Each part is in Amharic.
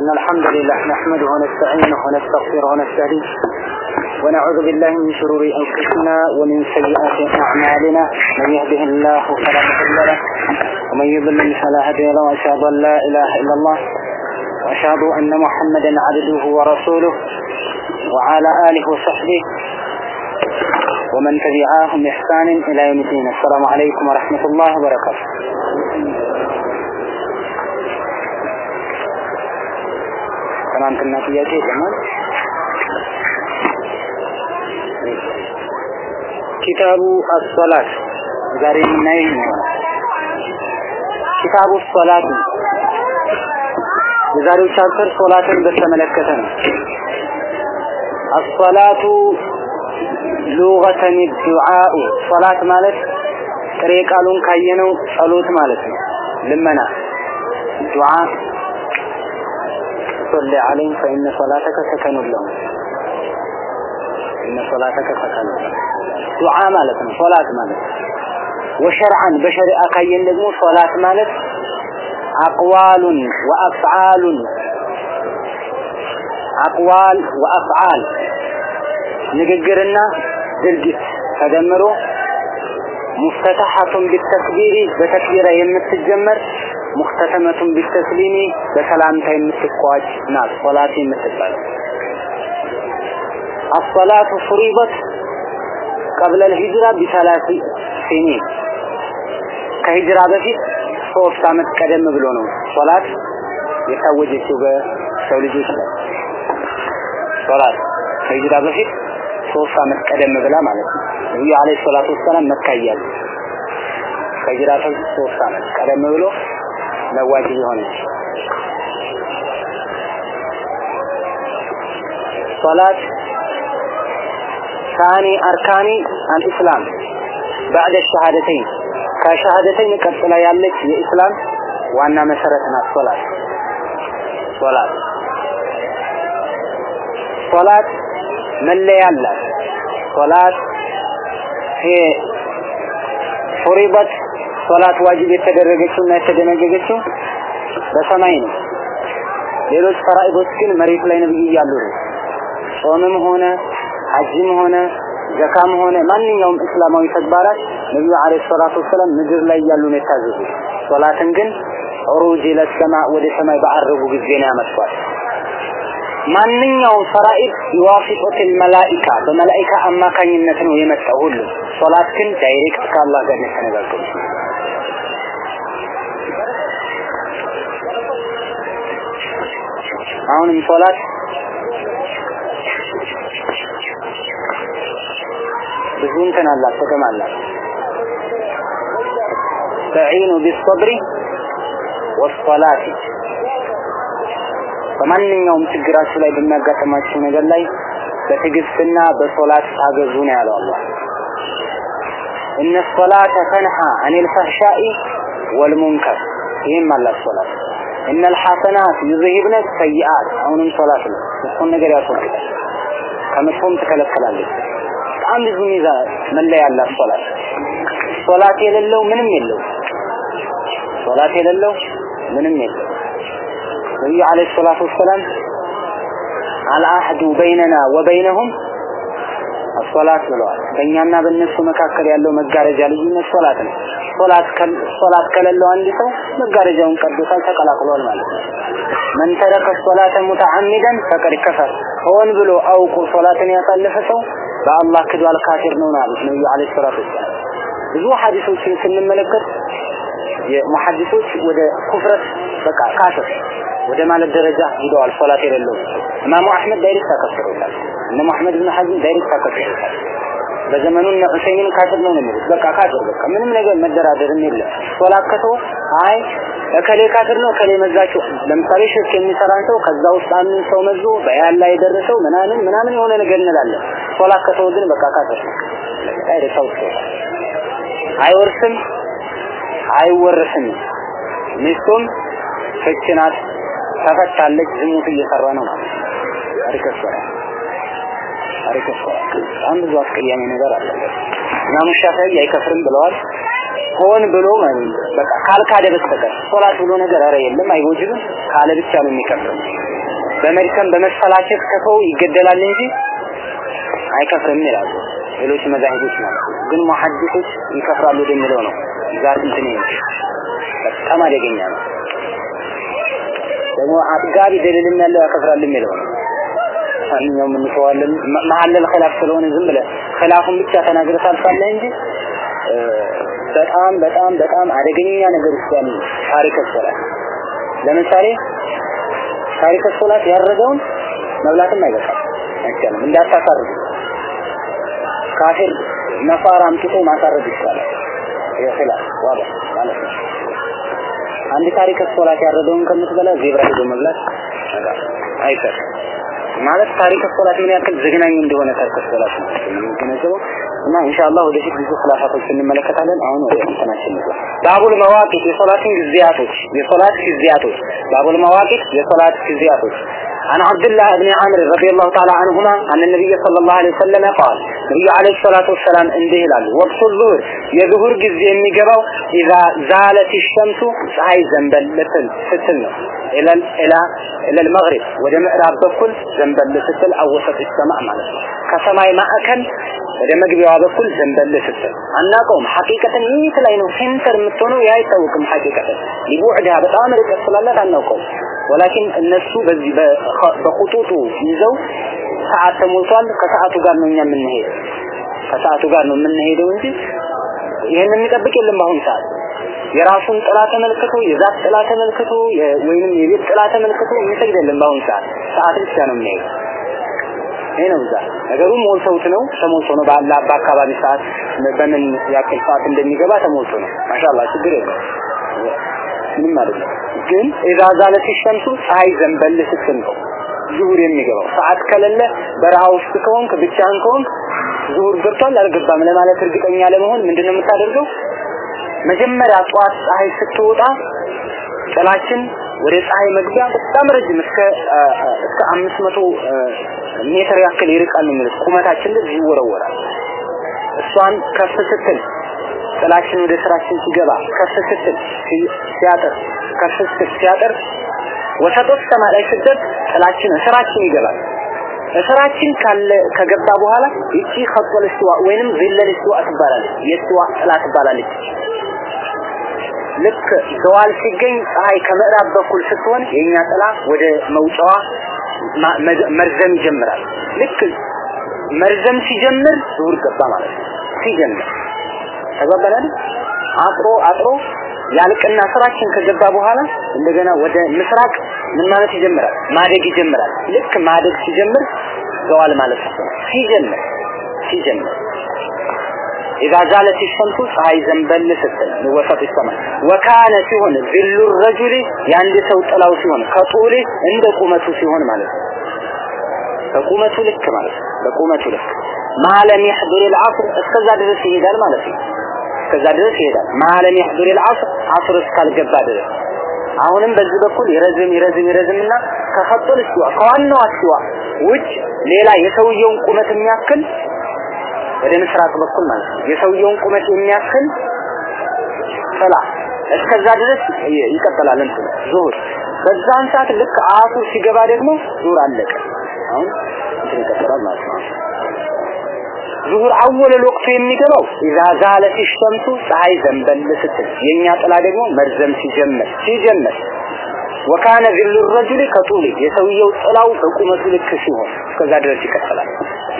إن الحمد لله نحمده ونستعينه ونستغفره ونستهديه. ونعوذ بالله من شرور أنفسنا ومن سيئات أعمالنا. من يهده الله فلا مضل له ومن يضلل فلا هادي له وأشهد أن لا إله إلا الله وأشهد أن محمدا عبده ورسوله وعلى آله وصحبه. ومن تبعاهم بإحسان إلى يوم الدين. السلام عليكم ورحمة الله وبركاته. ትናንትና ጥያቄ ይሰማል كتاب الصلاة ዛሬ የምናየው كتاب الصلاة የዛሬው chapter ሶላትን በተመለከተ ነው። الصلاة لغة الدعاء ሶላት ማለት ጥሬ ቃሉን ካየነው ጸሎት ማለት ነው። ልመና ዱዓ صل عليهم فإن صلاتك سكن لهم. إن صلاتك سكن دعاء مالك صلاة مالك. وشرعا بشر أقين لهم صلاة مالك. أقوال وأفعال. أقوال وأفعال. نققرنا دلقت تدمره مفتتحة بالتكبير بتكبير يمت الجمر ሙክተተመቱን ቢተስሊሚ በሰላምታ የምትቋጭ ናት። ሶላት የምትባል አሶላቱ ፍሪበት ቀብለ ልሂጅራ ቢሰላሲ ሲኒን። ከሂጅራ በፊት ሶስት አመት ቀደም ብሎ ነው ሶላት የታወጀችው በሰው ልጆች ላይ። ሶላት ከሂጅራ በፊት ሶስት አመት ቀደም ብላ ማለት ነው። ነብዩ አለይሂ ሰላቱ ወሰላም መካ ከሂጅራ በፊት ሶስት አመት ቀደም ብሎ لواجه صلاة ثاني أركان الإسلام بعد الشهادتين. كشهادتين كالصلاة يالك الإسلام وأن مسرتنا الصلاة. صلاة. صلاة من لي يالك صلاة هي فرضت ሶላት ዋጅብ የተደረገችው እና የተደነገገችው በሰማይ ነው። ሌሎች ፈራኢዶች ግን መሬት ላይ ነብዩ እያሉ ነው። ጾምም ሆነ ሐጅም ሆነ ዘካም ሆነ ማንኛውም እስላማዊ ተግባራት ነብዩ አለይሂ ሰላቱ ወሰለም ምድር ላይ እያሉ ነው የታዘዙት። ሶላትን ግን عروج للسماء ወደ ሰማይ ባዓረጉ ጊዜ ነው ያመጣል ማንኛውም فرائض ይዋፊቁት መላኢካ በመላኢካ አማካኝነት ነው የመጣው ሁሉ። ሶላት ግን direct ከአላህ ጋር ነው የተነጋገሩት አሁንም ሶላት ብዙ እንትን አላት ጥቅም አላት። ተዒኑ ቢሰብሪ ወሰላቲ በማንኛውም ችግራችሁ ላይ በሚያጋጥማችሁ ነገር ላይ በትዕግስትና በሶላት ታገዙ ነው ያለው አላህ። እነ ሶላተ ተንሃ አኒል ፈህሻኢ ወልሙንከር ይህም አላት ሶላት እነ ልሐሰናት ዩዝሂብነ ሰይአት። አሁንም ሶላት ነው። ነገር ያስወግዳል ከመጥፎም ትከለከላለች በጣም ብዙ ሚዛ መለያ ያላት ሶላት። ሶላት የሌለው ምንም የለው ሶላት የሌለው ምንም የለው ነቢዩ አለይሂ ሰላቱ ወሰላም አልአህዱ በይነና ወበይነሁም ሶላት ብለዋል። በእኛና በእነሱ መካከል ያለው መጋረጃ ልዩነት ሶላት ነው። ሶላት ሶላት ከሌለው አንድ ሰው መጋረጃውን ቀዶታል ተቀላቅሏል ማለት ነው። من ترك الصلاة متعمدا فقد كفر ሆን ብሎ አውቆ ሶላትን ያሳለፈ ሰው በአላህ ክዷል ካፊር ነው ማለት ነብዩ عليه الصلاة والسلام። ብዙ ሐዲሶችን ስንመለከት የሙሐዲሶች ወደ ኩፍረት በቃ ካፍር ወደ ማለት ደረጃ ሂደዋል ሶላት የሌለው ኢማሙ አህመድ direct ተከፍሮታል እነ መሐመድ ብን ሐዝም direct ተከፍሮታል በዘመኑ እነ ሁሰይንን ካፍር ነው የሚሉት። በቃ ካፍር በቃ ምንም ነገር መደራደርም የለም። ሶላት አይ እከሌ ካፍር ነው እከሌ መዛቸው ለምሳሌ ሽርክ የሚሰራን ሰው ከዛ ውስጥ አንድን ሰው መዞ በያን ላይ የደረሰው ምናምን ምናምን የሆነ ነገር እንላለን። ሶላት ግን በቃ ካፍር ነው direct ተውቶ አይወርስም አይወርስም ሚስቱም ፍች ናት ተፈታለች ዝሙት እየሰራ ነው ማለት አሪከሰራ አሪከሰራ በጣም ብዙ ነገር አለ። ኢማሙ ሻፊዒ አይከፍርም ብለዋል። ሆን ብሎ በቃ ካልካደ በስተቀር ሶላት ብሎ ነገር አረ የለም አይወጅብም። ካለ ብቻ ነው የሚከፍረው። በመድከም በመሰላቸት ከሰው ይገደላል እንጂ አይከፍርም ይላሉ ሌሎች መዛሂቦች ማለት ግን ሙሐዲሶች ይከፍራሉ የሚለው ነው። ዛት እንትን በጣም አደገኛ ነው። ደግሞ አጥጋቢ ደልልም ያለው ያከፍራል የሚለው ነው ማንኛውም እንተዋለን። መሐለል ኺላፍ ስለሆነ ዝም ብለህ ኺላፉን ብቻ ተናግረህ ታልፋለህ እንጂ በጣም በጣም በጣም አደገኛ ነገር ውስጥ ታሪክ ሶላት ለምሳሌ ታሪክ ሶላት ያረገውን መብላትም አይበቃም አይቻልም። እንዳታሳርግ ካፊር ነፋር አምጥቶ ማሳረግ ይቻላል። ይኸላል ዋባ ማለት ነው። አንድ ታሪክ ሶላት ያረገውን ከምትበላ ዜብራ ሄዶ መብላት አይፈር ማለት ታሪክ ሶላት ምን ያክል ዘግናኝ እንደሆነ ታሪክ ሶላት ነው የሚገነዘበው። እና ኢንሻአላህ ወደፊት ብዙ ኺላፋቶች እንመለከታለን። አሁን ወደ እንትናችን ነው። ባቡል መዋቂት የሶላትን ጊዜያቶች የሶላት ጊዜያቶች ባቡል መዋቂት የሶላት ጊዜያቶች عن عبد الله بن عامر رضي الله تعالى عنهما أن النبي صلى الله عليه وسلم قال النبي عليه الصلاة والسلام انده لال وقت الظهر يظهر جزء የሚገባው إذا زالت الشمس ፀሐይ ዘንበል ስትል ነው إلى إلى إلى المغرب ወደ ምዕራብ በኩል ዘንበል ስትል አወሰጥ السماء ማለት ነው ከሰማይ ማዕከል ወደ መግቢያዋ በኩል ዘንበል ስትል አናውቀውም ሐቂቀተን የት ላይ ነው ሴንተር የምትሆነው ያ አይታወቅም ሐቂቀተን ሊቡዕድሃ በጣም ርቀት ስላላት አናውቀውም ወላኪን እነሱ በዚህ በኹጡጡ ይዘው ሰዓት ተሞልቷል። ከሰዓቱ ጋር ነው እኛ የምንሄደው። ከሰዓቱ ጋር ነው የምንሄደው እንጂ ይሄን የሚጠብቅ የለም በአሁኑ ሰዓት። የራሱን ጥላ ተመልክቶ የዛፍ ጥላ ተመልክቶ ወይንም የቤት ጥላ ተመልክቶ የሚሰግድ የለም በአሁኑ ሰዓት። ሰዓት ብቻ ነው የሚሄደው። ይሄ ነገሩ ሞልተውት ነው ተሞልቶ ነው። ባላ በአካባቢ ሰዓት በምን ያክል ሰዓት እንደሚገባ ተሞልቶ ነው። ማሻአላህ ችግር የለም ምንም አይደለም ግን ኢዛ ዛለት ፀሐይ ዘንበል ስትል ነው ዙሁር የሚገባው። ሰዓት ከሌለ በረሃ ውስጥ ከሆንክ ብቻህን ከሆንክ ዙሁር ገብቷል አልገባም ለማለት እርግጠኛ ለመሆን ምንድነው የምታደርገው? መጀመሪያ ጠዋት ፀሐይ ስትወጣ ጥላችን ወደ ፀሐይ መግቢያ በጣም ረጅም እስከ እስከ 500 ሜትር ያክል ይርቃል የሚሉት። ቁመታችን ልጅ ይወረወራል። እሷን ከፍ ስትል ጥላችን ወደ ስራችን ሲገባ ከፍ ስትል ሲያጥር ከፍ ስትል ሲያጥር ወሰጦች ሰማይ ላይ ስትደርስ ጥላችን ስራችን ይገባል። ስራችን ካለ ከገባ በኋላ ይቺ ኸጥወል እስትዋ ወይንም ዚለል እስትዋ ትባላለች። የእስትዋ ጥላ ትባላለች። ልክ ዘዋል ሲገኝ ፀሐይ ከምዕራብ በኩል ስትሆን የኛ ጥላ ወደ መውጫዋ መርዘም ይጀምራል። ልክ መርዘም ሲጀምር ዙሁር ገባ ማለት ነው። ሲጀምር ተግባባን አጥሮ አጥሮ ያልቅና ስራችን ከገባ በኋላ እንደገና ወደ ምስራቅ ምን ማለት ይጀምራል ማደግ ይጀምራል ልክ ማደግ ሲጀምር ዘዋል ማለት ነው ሲጀምር ሲጀምር إذا زالت الشمس ፀሐይ ዘንበል ስትል ወሰጥ ይሰማል ወካነ ሲሆን ذل الرجل የአንድ ሰው ጥላው ሲሆን ከጡል እንደ ቁመቱ ሲሆን ማለት ነው በቁመቱ ልክ ማለት ነው በቁመቱ ልክ ማለም يحضر العصر እስከዛ ድረስ ይሄዳል ማለት ነው እስከዛ ድረስ ይሄዳል ማለም يحضر العصر አስር እስካልገባ ድረስ አሁንም በዚህ በኩል ይረዝም ይረዝም ይረዝምና ከኸጡል እስቲዋ ከዋናው እስቲዋ ውጭ ሌላ የሰውየውን ቁመት የሚያክል ወደ ምስራቅ በኩል ማለት ነው የሰውየውን ቁመት የሚያክል ጥላ እስከዛ ድረስ ይቀጥላል እንትን ዙሁር በዛን ሰዓት ልክ አፉ ሲገባ ደግሞ ዙሁር አለቀ አሁን እንትን ይቀጥላል ማለት ነው ዙሁር አወለል ወቅቱ የሚገባው ኢዛ ዛለት ሸምሱ ፀሐይ ዘንበል ስትል የኛ ጥላ ደግሞ መርዘም ሲጀምር ሲጀምር ወካነ ዝሉ ረጁል ከጡሊ የሰውየው ጥላው በቁመቱ ልክ ሲሆን እስከዛ ድረስ ይቀጥላል።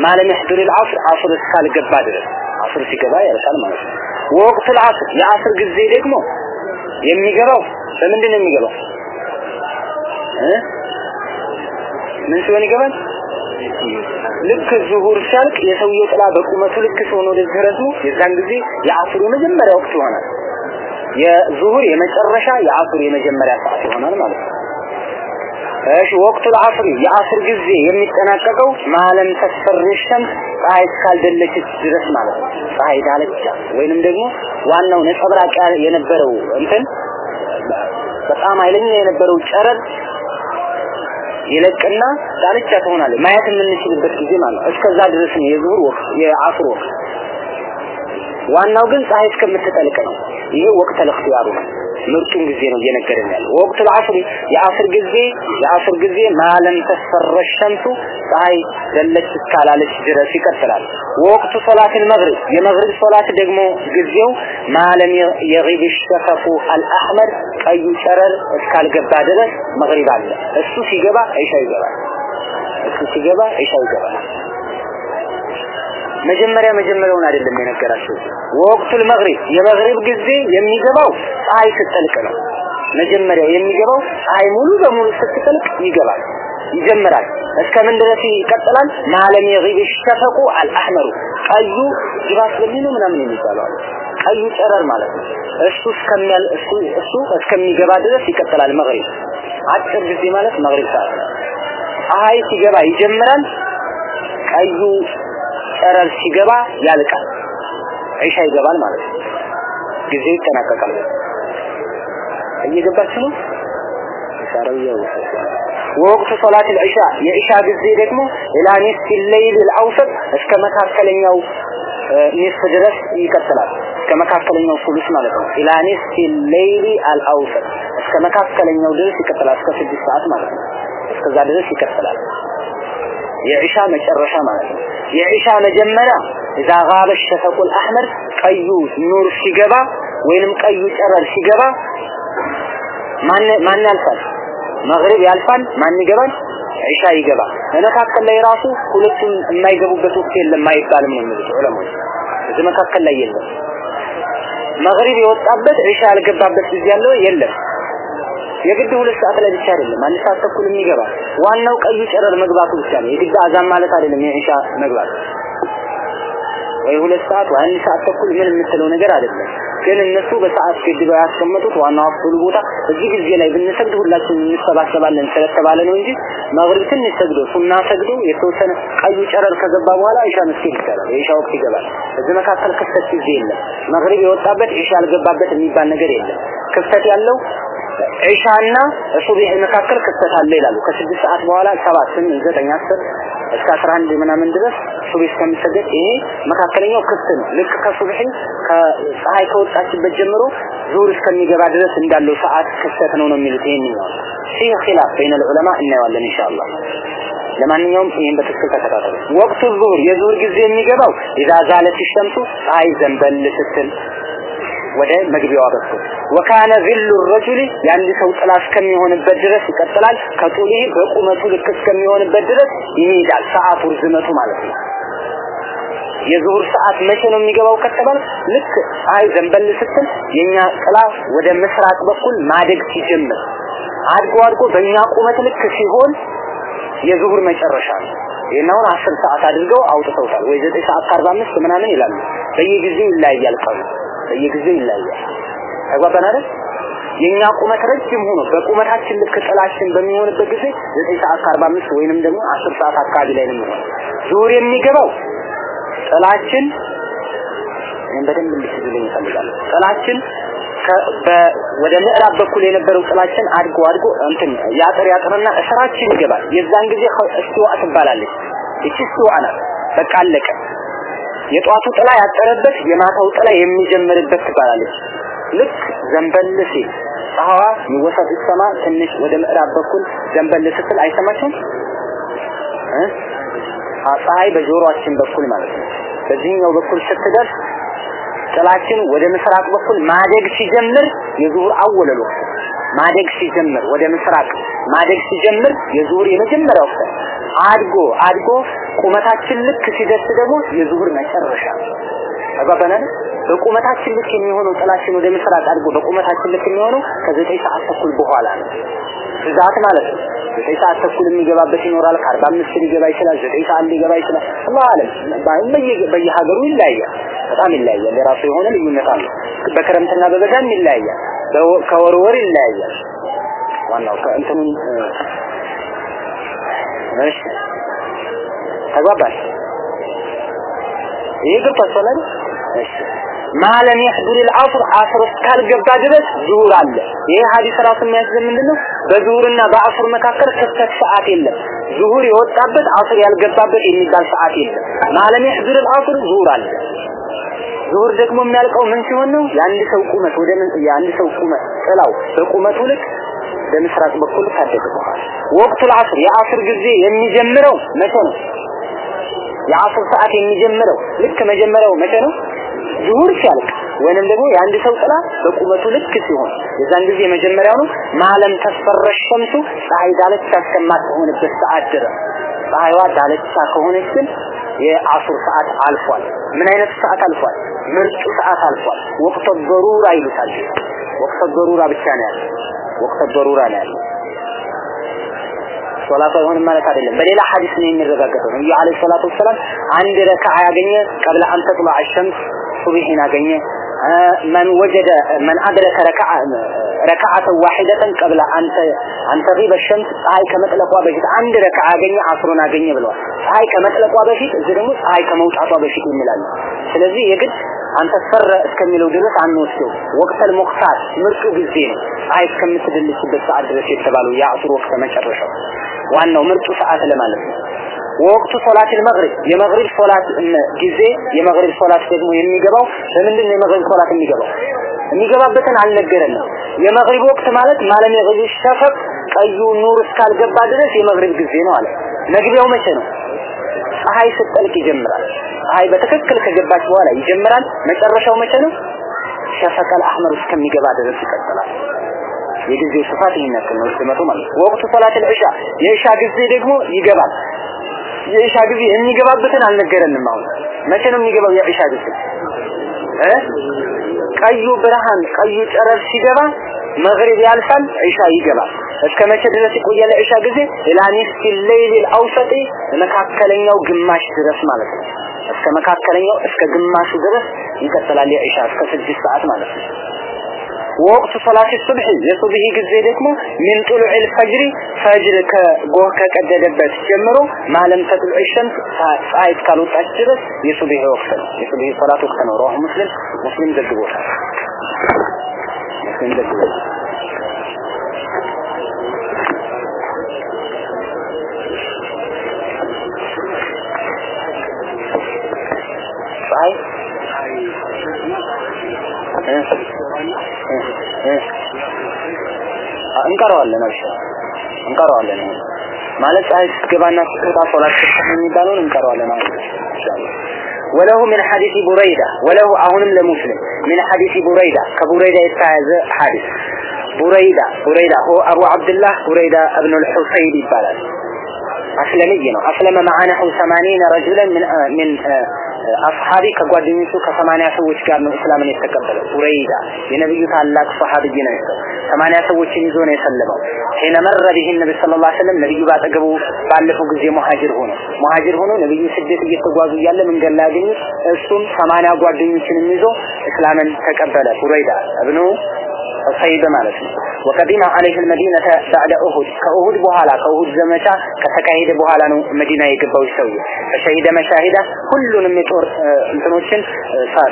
ማለም ይሕድር አልዓስር አስር እስካልገባ ድረስ አስር ሲገባ ያርሳል ማለት ነው። ወቅቱ የአስር ጊዜ ደግሞ የሚገባው በምንድን ነው የሚገባው? ምን ሲሆን ይገባል? ልክ ዙሁር ሲያልቅ የሰውየው ጥላ በቁመቱ ልክ ሲሆን ወደ የዛን ጊዜ የአሱር የመጀመሪያ ወቅት ይሆናል። የዙሁር የመጨረሻ የአሱር የመጀመሪያ ሰዓት ይሆናል ማለት ነው። እሺ ወቅቱ ለአስር የአስር ጊዜ የሚጠናቀቀው ማለም ተፈርሽ ሸምስ ፀሐይ እስካልደለች ድረስ ማለት ነው። ፀሐይ ዳለች ወይንም ደግሞ ዋናው ነጸብራቅ የነበረው እንትን በጣም ኃይለኛ የነበረው ጨረር ይለቅና ዳልቻ ትሆናለች። ማየት የምንችልበት ጊዜ ማለት እስከዛ ድረስ ነው የዙሁር ወቅት የአስር ወቅት። ዋናው ግን ፀሐይ እስከምትጠልቅ ነው። ይሄ ወቅት ለእክትያሩ ነው ምርጡን ጊዜ ነው እየነገረን ያለው። ወቅት العصر የአስር ጊዜ የአስር ጊዜ ማለም ተሰረ ሸምሱ ፀሐይ ዘለች እስካላለች ድረስ ይቀጥላል። ወቅቱ ሶላት المغرب የመግሪብ ሶላት ደግሞ ጊዜው ማለም የግብ ሸፈፉ الأحمر ቀዩ ጨረር እስካልገባ ድረስ መግሪብ አለ። እሱ ሲገባ አይሻ ይገባል። እሱ ሲገባ አይሻ ይገባል። መጀመሪያ መጀመሪያውን አይደለም የነገራቸው። ወቅቱል መግሪብ የመግሪብ ጊዜ የሚገባው ፀሐይ ስትጠልቅ ነው። መጀመሪያው የሚገባው ፀሐይ ሙሉ በሙሉ ስትጠልቅ ይገባል ይጀምራል። እስከ ምን ድረስ ይቀጥላል? ማለም የጊብ ሸፈቁ አልአህመሩ ቀዩ ግባት በሚለው ምናምን የሚባለው ቀዩ ጨረር ማለት ነው። እሱ እስከሚያል እሱ እሱ እስከሚገባ ድረስ ይቀጥላል መግሪብ። አጭር ጊዜ ማለት መግሪብ ሰዓት ፀሐይ ሲገባ ይጀምራል። ቀዩ ጨረር ሲገባ ያልቃል። ዒሻ ይገባል ማለት ነው። ጊዜው ይጠናቀቃል። እየገባችሁ ነው። ሰራዊያው ወቅቱ ሶላት العሻ የኢሻ ጊዜ ደግሞ ኢላ ኒስፍ الليل الاوسط እስከ መካከለኛው ኒስፍ ድረስ ይቀጥላል። እስከ መካከለኛው ሱሉስ ማለት ነው። ኢላ ኒስፍ الليل الاوسط እስከ መካከለኛው ድረስ ይቀጥላል። እስከ 6 ሰዓት ማለት ነው። እስከዛ ድረስ ይቀጥላል። የኢሻ መጨረሻ ማለት ነው። የኢሻ መጀመሪያ እዛ ጋበ ሸፈቁል አህመር ቀዩ ኑር ሲገባ ወይንም ቀዩ ጨረር ሲገባ ማን ማን ያልፋል? መግሪብ ያልፋል። ማን ይገባል? ኢሻ ይገባል። በመካከል ላይ ራሱ ሁለቱም የማይገቡበት ወቅት የለም አይባልም ነው የሚሉት ዑለሞች። እዚህ መካከል ላይ የለም። መግሪብ የወጣበት ኢሻ ያልገባበት ጊዜ ያለው የለም። የግድ ሁለት ሰዓት ላይ ብቻ አይደለም፣ አንድ ሰዓት ተኩል የሚገባ ዋናው ቀዩ ጨረር መግባቱ ብቻ ነው። የግድ አዛን ማለት አይደለም የኢሻ መግባት ወይ ሁለት ሰዓት ወይ አንድ ሰዓት ተኩል ምን የምትለው ነገር አይደለም። ግን እነሱ በሰዓት ገድበው ያስቀመጡት ዋናው አፍሉ ቦታ እዚህ ጊዜ ላይ ብንሰግድ ሁላችንም እንሰባሰባለን ስለተባለ ነው እንጂ መግሪብ ትንሽ ሰግዶ ሱና ሰግዶ የተወሰነ ቀዩ ጨረር ከገባ በኋላ ኢሻ መስጊድ ይቻላል። የኢሻ ወቅት ይገባል። እዚህ መካከል ክፍተት ጊዜ የለም። መግሪብ የወጣበት ኢሻ ያልገባበት የሚባል ነገር የለም። ክፍተት ያለው ኢሻና ሱብህ መካከል ክፍተት አለ ይላሉ። ከስድስት ሰዓት በኋላ ሰባት፣ ስምንት፣ ዘጠኝ፣ አስር እስከ 11 ምናምን ድረስ ሱብህ እስከሚሰገድ ይሄ መካከለኛው ክስት ነው። ልክ ከሱብህ ከፀሐይ ከወጣችበት ጀምሮ ዙር እስከሚገባ ድረስ እንዳለው ሰዓት ክስተት ነው ነው የሚሉት ይሄን ነው። فيه خلاف بين العلماء እናየዋለን ኢንሻአላህ። ለማንኛውም ይህን በትክክል ተከታተሉ። ወቅቱ ዙሁር የዙሁር ጊዜ የሚገባው إذا زالت الشمس ፀሐይ ዘንበል ስትል ወደ መግቢያዋ በኩል وكان ظل الرجل የአንድ ሰው ጥላ እስከሚሆንበት ድረስ ይቀጥላል። كطوله በቁመቱ ልክ እስከሚሆንበት ድረስ ይሄዳል። ሰዓቱ ርዝመቱ ማለት ነው። የዙሁር ሰዓት መቼ ነው የሚገባው ከተባለ ልክ ፀሐይ ዘንበል ስትል የኛ ጥላ ወደ ምስራቅ በኩል ማደግ ሲጀምር አድጎ አድጎ በእኛ ቁመት ልክ ሲሆን የዙሁር መጨረሻ ነው። ይሄናውን አስር ሰዓት አድርገው አውጥተውታል። ወይ ዘጠኝ ሰዓት ከአርባ አምስት ምናምን ይላሉ። በየጊዜው ይለያያል ቀኑ በየጊዜው ይለያያል። ተግባባን? የኛ ቁመት ረጅም ሆኖ በቁመታችን ልክ ጥላችን በሚሆንበት ጊዜ 9 ሰዓት ከ45 ወይንም ደግሞ 10 ሰዓት አካባቢ ላይ ነው የሚሆነው። ዙር የሚገባው ጥላችን እኔም በደንብ እንድትይዙልኝ እፈልጋለሁ። ጥላችን ወደ ምዕራብ በኩል የነበረው ጥላችን አድጎ አድጎ እንትን ያጥር ያጥርና እስራችን ይገባል። የዛን ጊዜ እስቲዋ ትባላለች። እቺ እስቲዋ ናት። በቃ አለቀ። የጧቱ ጥላ ያጠረበት የማታው ጥላ የሚጀምርበት ትባላለች። ልክ ዘንበል ሲል ፀሐዋ ይወሰድ ሰማ ትንሽ ወደ ምዕራብ በኩል ዘንበል ስትል አይሰማችሁም? ፀሐይ በጆሮአችን በኩል ማለት ነው። በዚህኛው በኩል ስትደርስ ጥላችን ወደ ምስራቅ በኩል ማደግ ሲጀምር የዙሁር ወቅት ማደግ ሲጀምር ወደ ምስራቅ ማደግ ሲጀምር የዙሁር የመጀመሪያው ወቅት አድጎ አድጎ ቁመታችን ልክ ሲደርስ ደግሞ የዙሁር መጨረሻ ተባባናል። በቁመታችን ልክ የሚሆነው ጥላችን ወደ ምስራቅ አድጎ በቁመታችን ልክ የሚሆነው ከዘጠኝ ሰዓት ተኩል በኋላ ነው። ብዛት ማለት ነው። ዘጠኝ ሰዓት ተኩል የሚገባበት ይኖራል። ከአርባ አምስት ሊገባ ይችላል። ዘጠኝ ሰዓት ሊገባ ይችላል። አላህ አለም በየሀገሩ ይለያያል። በጣም ይለያያል። የራሱ የሆነ ልዩነት አለው። በክረምትና በበጋም ይለያያል። ከወር ወር ይለያያል። ዋናው ከእንትኑን እሺ። ተግባባል። ይሄ ገብቷችኋል እሺ። ማለም ይህዱል አፍር አፍር እስካልገባ ድረስ ዙሁር አለ። ይሄ ሐዲስ ራሱ የሚያስገም ምንድነው? በዙሁርና በአፍር መካከል ክፍተት ሰዓት የለም። ዙሁር የወጣበት አፍር ያልገባበት የሚባል ሰዓት የለም። ማለም ይህዱል አፍር ዙሁር አለ። ዙሁር ደግሞ የሚያልቀው ምን ሲሆን ነው? የአንድ ሰው ቁመት ወደ የአንድ ሰው ቁመት ጥላው በቁመቱ ልክ በምስራቅ በኩል ካደገ ወቅቱ ለአስር የአስር ጊዜ የሚጀምረው መቼ ነው? የአስር ሰዓት የሚጀምረው ልክ መጀመሪያው መቼ ነው? ዙሁር ሲያልቅ ወይንም ደግሞ የአንድ ሰው ጥላ በቁመቱ ልክ ሲሆን የዛን ጊዜ መጀመሪያው ነው። ማለም ተስፈረ ሸምሱ ፀሐይ ዳለቻ እስከማትሆንበት ሰዓት ድረስ ፀሐይዋ ዳለቻ ከሆነች ግን የአሱር ሰዓት አልፏል። ምን አይነት ሰዓት አልፏል? ምርጡ ሰዓት አልፏል። ወቅተ በሩራ ይሉታል። ወቅተ በሩራ ብቻ ነው ያለው። ወቅተ በሩራ ነው ያለው። ሶላት አይሆንም ማለት አይደለም። በሌላ ሐዲስ ነው የሚረጋገጠው። ነብዩ አለይሂ ሰላቱ ወሰላም አንድ ረካዓ ያገኘ ቀብለ አን ተጥላ አሸምስ ሱብሂን አገኘ من وجد من أدرك ركعة ركعة واحدة قبل أن أن تغيب الشمس ፀሐይ ከመጥለቋ በፊት አንድ ረካዓ አገኘ አስሩን አገኘ ብለዋል። ፀሐይ ከመጥለቋ በፊት እዚህ ደግሞ ፀሐይ ከመውጣቷ በፊት የሚላል። ስለዚህ የግድ አንተ ሰረ እስከሚለው ድረስ አንወስደው። ወቅተል ሙክታር ምርጡ ጊዜ ነው። ፀሐይ እስከምትደልስበት ሰዓት ድረስ የተባለው የአሱር ወቅት መጨረሻው። ዋናው ምርጡ ሰዓት ለማለት ነው። ወቅቱ ሶላት መግሪብ የመግሪብ ሶላት ጊዜ የመግሪብ ሶላት ደግሞ የሚገባው ለምንድን ነው የመግሪብ ሶላት የሚገባው? የሚገባበትን አልነገረንም። የመግሪብ ወቅት ማለት ማለም የገዢ ሸፈቅ ቀዩ ኑር እስካልገባ ድረስ የመግሪብ ጊዜ ነው አለ። መግቢያው መቼ ነው? ፀሐይ ስትጠልቅ ይጀምራል። ፀሐይ በትክክል ከገባች በኋላ ይጀምራል። መጨረሻው መቼ ነው? ሸፈቀል አህመር እስከሚገባ ድረስ ይቀጥላል። የጊዜው ስፋት ይህን ነው ርዝመቱ ማለት ነው። ወቅቱ ሰላተል ዒሻ የኢሻ ጊዜ ደግሞ ይገባል። የኢሻ ጊዜ የሚገባበትን አልነገረንም። አሁን መቼ ነው የሚገባው የኢሻ ጊዜ? ቀዩ ብርሃን ቀዩ ጨረር ሲገባ መግሪብ ያልፋል፣ ኢሻ ይገባል። እስከ መቼ ድረስ ይቆያል? ኢሻ ጊዜ ኢላ ኒስፊ ሌይል መካከለኛው ግማሽ ድረስ ማለት ነው። እስከ መካከለኛው እስከ ግማሹ ድረስ ይቀጥላል የኢሻ እስከ ስድስት ሰዓት ማለት ነው። ወቅቱ ሰላት ሱብሂ የሱብሂ ጊዜ ደግሞ ሚን ጥሉዕ አልፈጅሪ ፈጅር ከጎህ ከቀደደበት ጀምሮ ማለም ተጥሉዕ ሸምስ ፀሐይ እስካልወጣች ድረስ የሱብሂ ወቅት ነው። የሱብሂ ሰላት ወቅት ነው። ሙስሊም ሙስሊም ዘግቦታል። ሙስሊም ዘግቦታል። ፀሐይ እንቀረዋለን አብሻ እንቀረዋለን ማለት ፀሐይ ስትገባና ስትወጣ ሶላት የሚባለውን እንቀረዋለን አሁን ኢንሻአላህ وله من حديث بريدة وله أهون لمسلم من حديث بريدة كبريدة يتعز حديث بريدة بريدة هو أبو عبد الله بريدة ابن الحصيب يبالغ أسلمي ነው أسلم مع نحو 80 رجلا من من አስሐቢ ከጓደኞቹ ከሰማንያ ሰዎች ጋር ነው እስላምን የተቀበለው። ቡረይዳ የነብዩ ታላቅ ሷሃቢይ ነው ሰማንያ ሰዎችን ይዞ ነው የሰለመው። ሒነ መረ ቢሂ ነብይ ሰለላሁ ዐለይሂ ወሰለም ነብዩ ባጠገቡ ባለፈው ጊዜ ሙሃጅር ሆኖ ሙሃጅር ሆኖ ነብዩ ስደት እየተጓዙ እያለ መንገድ ላይ ያገኙት እሱም ሰማንያ ጓደኞችንም ይዞ እስላምን ተቀበለ። ቡረይዳ እብኑ ሰይድ ማለት ነው ወቀዲማ አለይህ المدينه بعد احد ከኡሁድ በኋላ ከኡሁድ ዘመቻ ከተካሄደ በኋላ ነው መዲና የገባው ሰውዬ ፈሸሂደ መሻሂዳ ሁሉንም የጦር እንትኖችን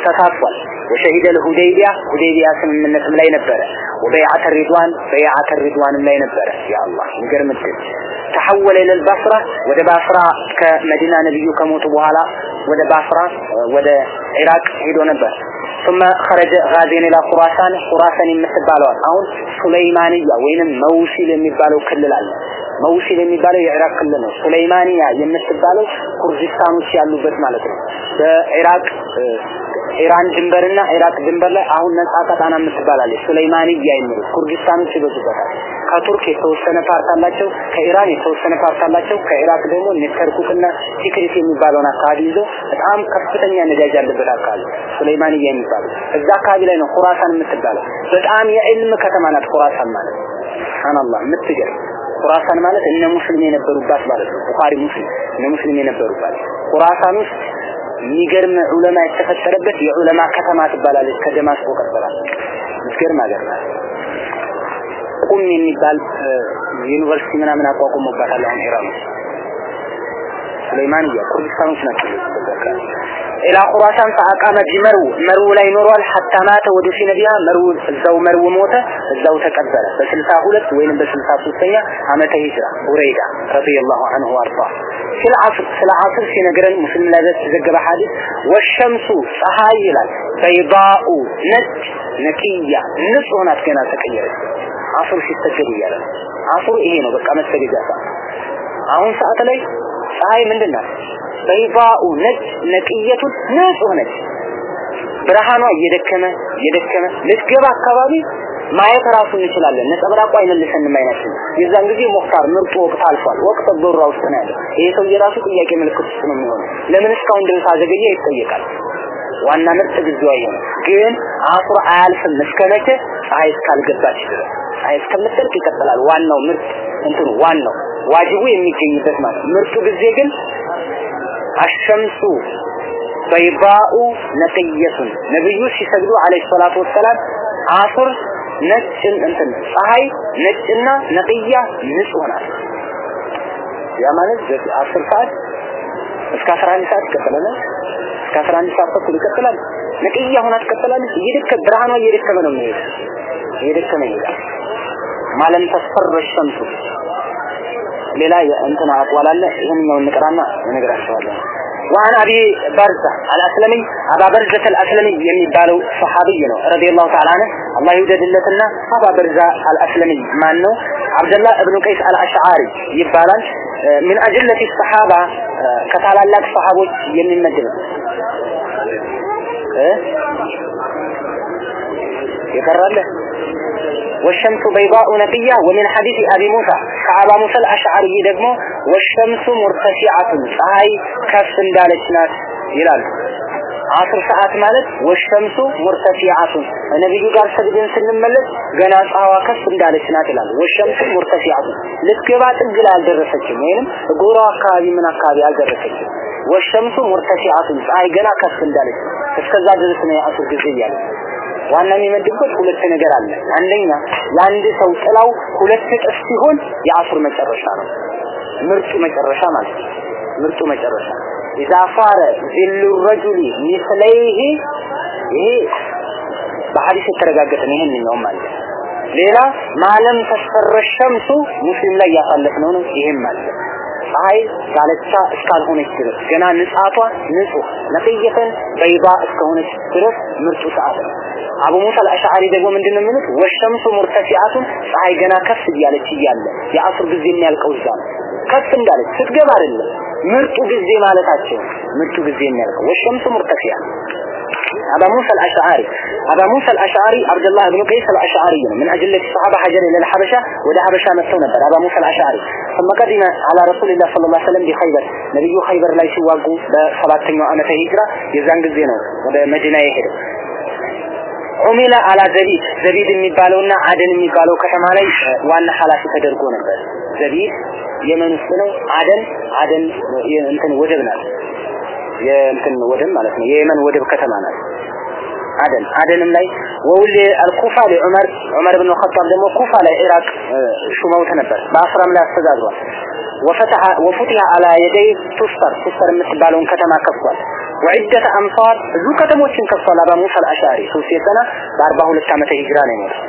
ተሳትፏል ወሸሂደ ለሁደይቢያ ሁደይቢያ ስምምነትም ላይ ነበረ ወበይዓተ ሪድዋን በይዓተ ሪድዋንም ላይ ነበረ ያ አላህ ይገርም ተሐወለ ኢለ البصره ወደ ባስራ ከመዲና ነብዩ ከሞቱ በኋላ ወደ ባስራ ወደ ኢራቅ ሄዶ ነበር ثم خرج غازين الى خراسان خراسان የምትባለው አሁን ሱለይማንያ ወይንም መውሲል የሚባለው ክልል አለ መውሲል የሚባለው የኢራቅ ክልል ነው ሱለይማንያ የምትባለው ኩርዲስታኖች ያሉበት ማለት ነው በኢራቅ ኢራን ድንበርና ኢራቅ ድንበር ላይ አሁን ነጻ ቀጣና የምትባላለች። ሱለይማንያ የሚሉ ኩርዲስታኖች ይበዙበታል ከቱርክ የተወሰነ part አላቸው ከኢራን የተወሰነ part አላቸው ከኢራቅ ደግሞ እነ ከርኩክና ቲክሪት የሚባለውን አካባቢ ይዞ በጣም ከፍተኛ ነዳጅ ያለበት አካባቢ ሱለይማንያ የሚባለው እዛ አካባቢ ላይ ነው ኩራሳን የምትባለው። በጣም የዒልም ከተማ ናት ኩራሳን ማለት ሱብሃንአላህ የምትገርም ኩራሳን ማለት እነ ሙስሊም የነበሩባት ማለት ነው። ቡኻሪ ሙስሊም እነ ሙስሊም የነበሩባት ኩራሳን ውስጥ የሚገርም ዑለማ የተፈጠረበት የዑለማ ከተማ ትባላለች። ከደማስቆ ቀጥላ ምስገርም ሀገር ናት። ቁም የሚባል ዩኒቨርሲቲ ምናምን አቋቁሞባታል። አሁን ኢራን ውስጥ። ኩርዲስታኖች ናቸው ኢላ ኹራሳን ፈአቃመ ቢመርው መርው ላይ ኖሯል ሐታ ማተ ወዱፊነ ቢሃ መርው እዛው መርው ሞተ እዛው ተቀበረ በ62 ወይንም በ63ኛ ዓመተ ሂጅራ ቡረይዳ ረዲየላሁ ዐንሁ ወአርዳ ስለ ዓስር ስለ ዓስር ሲነግረን ሙስሊም ላይ በተዘገበ ሐዲስ ወሸምሱ ፀሐይ ይላል በይባኡ ነጭ ነቂያ ንጹህ ናት ገና ተቀየረች ዓስር ሲሰገድ እያለ ዓስሩ ይሄ ነው በቃ መሰገጃ ሰዓት አሁን ሰዓት ላይ ፀሐይ ምንድን ናት በይባኡ ነጭ ነቅየቱን ንጹህ ነች ብርሃኗ እየደከመ እየደከመ ልትገባ አካባቢ ማየት ራሱ እንችላለን። ነጸብራቁ አይመልሰንም አይናችን። የዛን ጊዜ ሙክታር ምርጡ ወቅት አልፏል። ወቅት ዶራ ውስጥ ይሄ ሰው የራሱ ጥያቄ ምልክት ውስጥ ነው የሚሆነው። ለምን እስካሁን ድረስ አዘገየ ይጠየቃል። ዋና ምርጥ ጊዜዋ ይሄ ግን አሱር አያልፍም እስከ መቼ? ፀሐይ እስካልገባች ድረስ ፀሐይ እስከምትጠልቅ ይቀጥላል። ዋናው ምርጥ እንትኑ ዋናው ዋጅቡ የሚገኝበት ማለት ምርጡ ጊዜ ግን አሸምሱ በይባኡ ነቅየቱን ነብዩ ሲሰግዱ አለይሂ ሰላቱ ወሰላም አሱር ነጭ እንትን ፀሐይ ነጭና ነቅያ ንጹህ ናት። ያ ማለት አስር ሰዓት እስከ 11 ሰዓት ይቀጥላል። እስከ 11 ሰዓት ተኩል ይቀጥላል። ነቅያ ሆና ትቀጥላለች። እየደከ ብርሃኗ እየደከመ ነው የሚሄድ እየደከመ ይሄዳል። ማለም ተስፈረ ሸምሱ ሌላ እንትን አቋል አለ። ይሄንኛውን እንቅራና እነግራችኋለሁ። وعن ابي برزه الاسلمي ابا برزه الاسلمي የሚባለው ሰሃቢይ ነው ረዲየላሁ ተዓላ ዐንሁ አላህ ይውደድለትና አባ በርዛ አልአስለሚ ማን ነው አብደላህ እብኑ ቀይስ አልአሽዓሪ ይባላል ምን አጅለት ሰሃባ ከታላላቅ ሰሃቦች የሚመደብ ነው የቀራለ ወሸምሱ በይዳኡ ነቅያ ወሚን ሐዲስ አቢ ሙሳ ከአባ ሙሳ አልአሽዓሪ ደግሞ ወሸምሱ ሙርተፊዓቱን ፀሐይ ከፍ እንዳለች ናት ይላሉ። አስር ሰዓት ማለት ወሸምሱ ሙርተፊዓቱን ነብዩ ጋር ሰግደን ስንመለስ ገና ፀሐዋ ከፍ እንዳለች ናት ይላል። ወሸምሱ ሙርተፊዓቱን ልትገባ ጥግ ላይ አልደረሰችም፣ ወይንም ጎሮ አካባቢ ምን አካባቢ አልደረሰችም። ወሸምሱ ሙርተፊዓቱን ፀሐይ ገና ከፍ እንዳለች እስከዛ ድረስ ነው ዋና የሚመድበት ሁለት ነገር አለ። አንደኛ የአንድ ሰው ጥላው ሁለት እጥፍ ሲሆን የአስር መጨረሻ ነው። ምርጡ መጨረሻ ማለት ነው። ምርጡ መጨረሻ። ኢዛ ፋረ ዚሉ ረጁሊ ሚስለይህ ይሄ በሐዲስ የተረጋገጠ ነው። ይሄንኛው ማለት ሌላ ማለም ተስፈረ ሙስሊም ላይ ያሳለፍነው ነው። ይሄም ማለት ፀሐይ ዳለቻ እስካልሆነች ድረስ ገና ንጻቷ ንጹህ ነቅየተን በይባ እስከሆነች ድረስ ምርጡ ሰዓት ነው። አቡ ሙሳ አልአሽዓሪ ደግሞ ምንድነው የሚሉት? ወሸምሱ ሙርተፊዓቱን ፀሐይ ገና ከፍ እያለች እያለ የአስር ጊዜ የሚያልቀው እዛ ነው። ከፍ እንዳለች ስትገባ አይደለም ምርጡ ጊዜ ማለታቸው ምርጡ ጊዜ የሚያልቀው ወሸምሱ ሙርተፊዓ أبا موسى الأشعري أبا موسى الأشعري عبد الله بن قيس الأشعري من أجلة الصحابة هاجر إلى الحبشة وده حبشة مستوى نبر أبا موسى الأشعري ثم قدم على رسول الله صلى الله عليه وسلم بخيبر نبي خيبر لا يسواقوا بصلاة تنوى أنا في هجرة يزانق الزينو وده مدينة يهدو ዑሚላ አላ ዘቢድ ዘቢድ የሚባለውና አደን የሚባለው ከተማ ላይ ዋና ኃላፊ ተደርጎ ነበር። ዘቢድ የመን ውስጥ ነው። አደን አደን እንትን ወደብ ናት። የእንትን ወደብ ማለት ነው። የየመን ወደብ ከተማ ናት። አደን አደንም ላይ ወውል አልኩፋ ለዑመር ዑመር ብን ኸጣብ ደግሞ ኩፋ ላይ ኢራቅ ሹመውት ነበር። በአስራም ላይ አስተዳድሯል። ወፈተሐ ወፉቲሐ አላ የደይ ቱስተር ቱስተር የምትባለውን ከተማ ከፍቷል። ወዒደተ አምሳር ብዙ ከተሞችን ከፍቷል። አባ ሙሳ አልአሻሪ ሶስት የሰና በአርባ ሁለት ዓመተ ሂጅራ ነው የሞተው።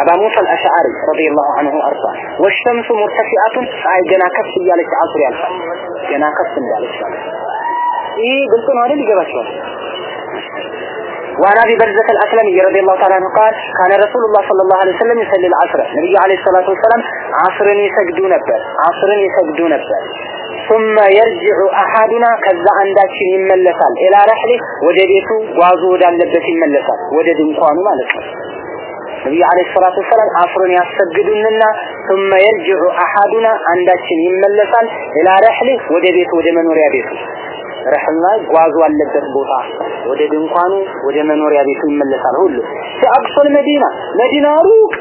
አባ ሙሳ አልአሽዓሪ ረዲየላሁ ዐንሁ አርዳ ወሸምሱ ሙርተፊዓቱን ፀሐይ ገና ከፍ እያለች አሱር ያልፋል። ገና ከፍ እንዳለች ማለት ይህ ግልጽ ነው አይደል? ይገባቸዋል። وعن ابي برزة الاسلمي رضي الله تعالى عنه قال كان رسول الله صلى الله عليه وسلم يصلي العصر النبي عليه الصلاه والسلام عصرا يسجدوا ነበር عصرا يسجدوا ነበር ثم يرجع احدنا ከዛ አንዳችን ይመለሳል الى رحله ወደ ቤቱ ጓዙ ወዳለበት ይመለሳል ወደ ድንኳኑ ማለት ነው ነብዩ አለይሂ ሰላቱ ወሰላም አፍሩን ያሰግዱንና ثم يرجع احدنا አንዳችን ይመለሳል الى رحله ወደ ቤቱ ወደ መኖሪያ ቤቱ ረህም ላይ ጓዙ አለበት ቦታ። ወደ ድንኳኑ ወደ መኖሪያ ቤቱ ይመለሳል ሁሉ። ሲአቅሶል መዲና መዲና ሩቅ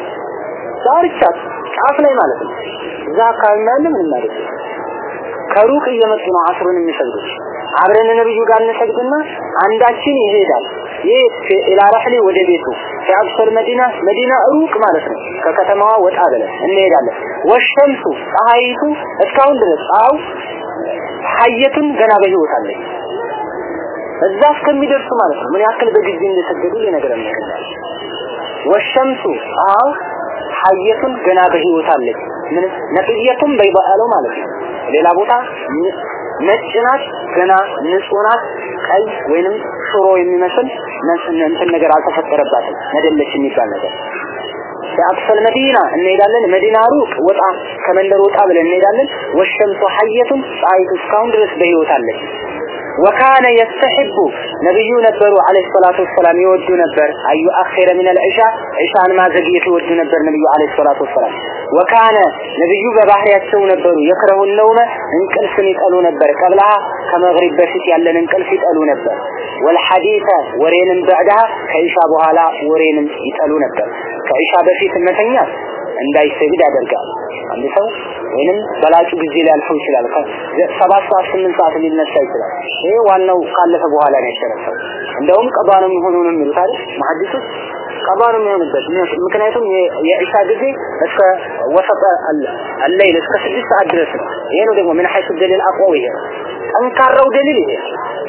ዳርቻ ጫፍ ላይ ማለት ነው። እዛ አካባቢ ያለ ማለት ከሩቅ እየመጡ ነው አስሩን የሚሰግዱት። አብረን ነብዩ ጋር እንሰግድና አንዳችን ይሄዳል። ይህ ኢላ ረህሊ ወደ ቤቱ። ሲአቅሶል መዲና መዲና ሩቅ ማለት ነው። ከከተማዋ ወጣ ብለን እንሄዳለን። ወሸምሱ ፀሐይቱ እስካሁን ድረስ ፀሐው ሐየቱን ገና በህይወት አለች እዛ እስከሚደርሱ ማለት ነው። ምን ያክል በጊዜ እንደሰገዱ ሊነግረን ነው ወሸምሱ አው ሐየቱን ገና በህይወት አለች ምን? ነቅየቱም በይባ ያለው ማለት ነው። ሌላ ቦታ ነጭ ናት፣ ገና ንጹህ ናት፣ ቀይ ወይንም ሽሮ የሚመስል እንትን ነገር አልተፈጠረባትም። መደለች የሚባል ነገር በአክሰል መዲና እንሄዳለን። መዲና ሩቅ ወጣ ከመንደር ወጣ ብለን እንሄዳለን። ወሸምሱ ሐየቱን ፀሐይቱ እስካሁን ድረስ በህይወት አለች። ወካነ የስተሕቡ ነብዩ ነበሩ አለይሂ ሰላቱ ወሰላም ይወዱ ነበር አዩ አኺረ ምን አልዒሻ ዒሻን ማዘግየት ይወዱ ነበር ነብዩ አለይሂ ሰላቱ ወሰላም ወካነ ነብዩ በባህሪያቸው ነበሩ የክረሁ ነውመ እንቅልፍን ይጠሉ ነበር ቀብላሃ ከመግሪብ በፊት ያለን እንቅልፍ ይጠሉ ነበር ወልሐዲተ ወሬንም በዕዳሃ ከኢሻ በኋላ ወሬንም ይጠሉ ነበር ከኢሻ በፊት መተኛት እንዳይሰግድ ያደርጋል። አንድ ሰው ወይንም በላጩ ጊዜ ሊያልፈው ይችላል። ሰባት ሰዓት ስምንት ሰዓት ሊነሳ ይችላል። ይሄ ዋናው ካለፈ በኋላ ነው የተረፈው። እንደውም ቀባ ነው የሚሆነው ነው ቀባ ነው የሚሆንበት። ምክንያቱም የኢሻ ጊዜ እስከ ወሰጠ አለይል እስከ ስድስት ሰዓት ድረስ ይሄ ነው ደግሞ ምን ሐይሱ ደሊል ይሄ ጠንካራው ደሊል ይሄ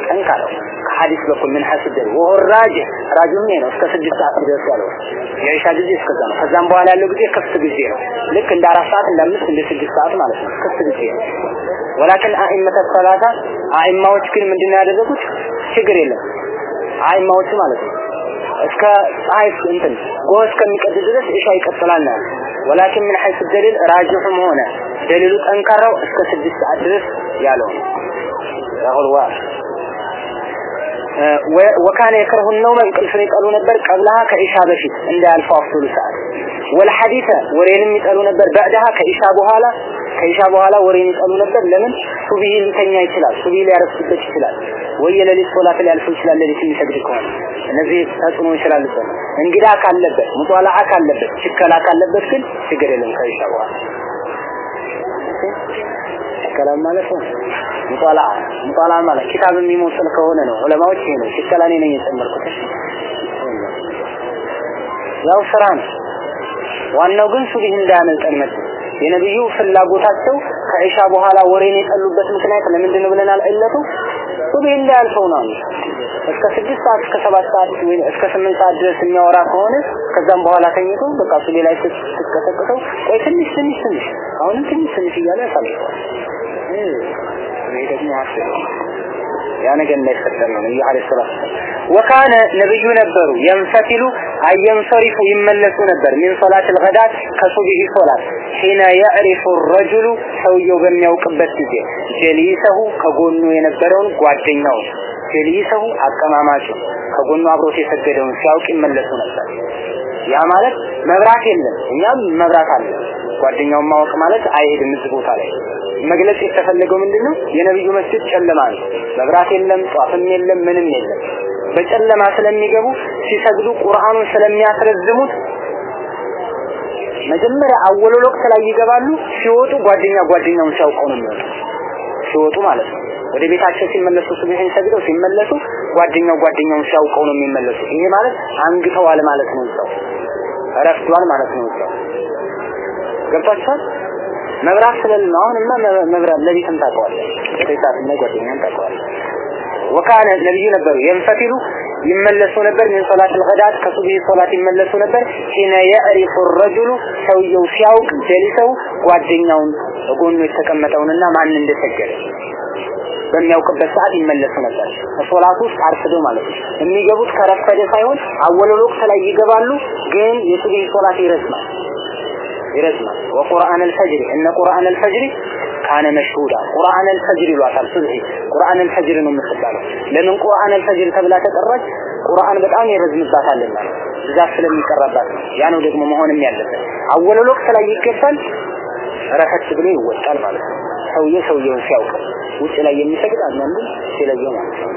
ጠንካራው ከሐዲስ በኩል ምን ሐይሱ ደሊል? ወሆ ራጅ ራጁም ይሄ ነው? እስከ ስድስት ሰዓት ድረስ ያለው የኢሻ ጊዜ እስከዛ ነው። ከዛም በኋላ ያለው ጊዜ ክፍት ጊዜ ነው። ልክ እንደ አራት ሰዓት እንደ አምስት እንደ ስድስት ሰዓት ማለት ነው። ክፍት ጊዜ ነው። ወላኪን አኢመተ ሰላታ አኢማዎች ግን ምንድነው ያደረጉት? ችግር የለም። አኢማዎች ማለት ነው እስከ ፀሐይ እንትን ጎህ እስከሚቀድ ድረስ ኢሻ ይቀጥላል ነው። ወላኪን ምን ሐይስ ደሊል ራጅሑም ሆነ። ደሊሉ ጠንካራው እስከ ስድስት ሰዓት ድረስ ያለው ያሁል ዋ ወካነ የክረሁ ነውመ እንቅልፍን ይጠሉ ነበር ቀብለሃ ከኢሻ በፊት እንዳያልፈው አፍሉ ሰዓት። ወልሐዲተ ወሬንም ይጠሉ ነበር በዕድሃ ከኢሻ በኋላ ከኢሻ በኋላ ወሬን ይጠሉ ነበር። ለምን? ሱብሂ ሊተኛ ይችላል ሱብሂ ሊያረፍድበት ይችላል። ወይ የሌሊት ሶላት ሊያልፈው ይችላል ሌሊት የሚሰግድ ከሆነ። እነዚህ ተጽዕኖ ይችላልበት እንግዳ ካለበት ሙጧላዓ ካለበት ችከላ ካለበት ግን ችግር የለም ከኢሻ በኋላ። ችከላ ማለት ነው? ሙጧላ ሙጧላ ማለት ኪታብ የሚሞጽል ከሆነ ነው። ዑለማዎች ይሄ ነው። ሽከላ እኔ ነኝ የጨመርኩት። ያው ስራ ነው። ዋናው ግን ሱብሂ እንዳያመልጠን መጥ የነብዩ ፍላጎታቸው ከኢሻ በኋላ ወሬን የጠሉበት ምክንያት ለምንድን ነው ብለናል? እለቱ ሱብሂ እንዳያልፈው ነው። እስከ ስድስት ሰዓት እስከ ሰባት ሰዓት ወይ እስከ ስምንት ሰዓት ድረስ የሚያወራ ከሆነ ከዛም በኋላ ተኝቶ በቃ ሱብሂ ላይ ስትቀሰቅሰው ቆይ ትንሽ ትንሽ ትንሽ አሁንም ትንሽ ትንሽ እያለ ያሳልፈዋል። ይሄ ደግሞ አስብ ያ ነገር እንዳይፈጠር ነው ነብዩ አለይሂ ሰላቱ ወካነ ነብዩ ነበሩ ينفتل اي ينصرف ይመለሱ ነበር። من صلاه الغداء ከሱብሂ ሶላት። حين يعرف الرجل ሰውየው በሚያውቅበት ጊዜ። ጀሊሰሁ ከጎኑ የነበረውን ጓደኛው። ጀሊሰሁ አቀማማጭ ከጎኑ አብሮት የሰገደውን ሲያውቅ ይመለሱ ነበር። ያ ማለት መብራት የለም። እኛም መብራት አለ። ጓደኛውን ማወቅ ማለት አይሄድም እዚህ ቦታ ላይ። መግለጽ የተፈለገው ምንድነው? የነብዩ መስጂድ ጨለማ ነው። መብራት የለም ጧፍም የለም ምንም የለም። በጨለማ ስለሚገቡ ሲሰግዱ ቁርአኑን ስለሚያስረዝሙት መጀመሪያ አወሎ ወቅት ላይ ይገባሉ። ሲወጡ ጓደኛ ጓደኛውን ሲያውቀው ነው የሚወጡ ሲወጡ ማለት ነው። ወደ ቤታቸው ሲመለሱ ሱብሂን ሰግደው ሲመለሱ ጓደኛው ጓደኛውን ሲያውቀው ነው የሚመለሱ ይሄ ማለት አንግተዋል ማለት ነው ሰው ረፍቷል ማለት ነው ሰው ገብታችኋል መብራት ስለሌለ አሁንማ መብራት ለሊትም ታውቀዋለህ። እና ጓደኛን ታውቀዋለህ ወካነ ነብዩ ነበሩ የንፈቲሉ ይመለሱ ነበር ምን ሶላት الغداት ከሱብሂ ሶላት ይመለሱ ነበር ሒነ የዕሪፉ الرجل ሰውየው ሲያውቅ ደሊሰው ጓደኛውን ጎኑ የተቀመጠውንና ማን እንደሰገደ በሚያውቅበት ሰዓት ይመለሱ ነበር። ሶላት ውስጥ አርፍዶ ማለት ነው። የሚገቡት ከረፈደ ሳይሆን አወለል ወቅት ላይ ይገባሉ፣ ግን የሱብሂ ሶላት ይረዝማል። ይረዝማል ወቁርአን الفجر እነ ቁርአን الفجر ካነ መሽሁዳ ቁርአን الفجر ይሏታል ሱብሂ ቁርአን الفجر ነው የምትባለው ለምን ቁርአን الفجر ተብላ ተጠራች ቁርአን በጣም ይረዝምባታልና ብዛት ስለሚቀራባት ያ ነው ደግሞ መሆንም ያለበት አወለል ወቅት ላይ ይገባል ረፈት ብሎ ይወጣል ማለት ነው ሰውዬ ሰውየውን ሲያውቅ ውጭ ላይ የሚሰግድ አንዳንዱ ሲለየው ማለት ነው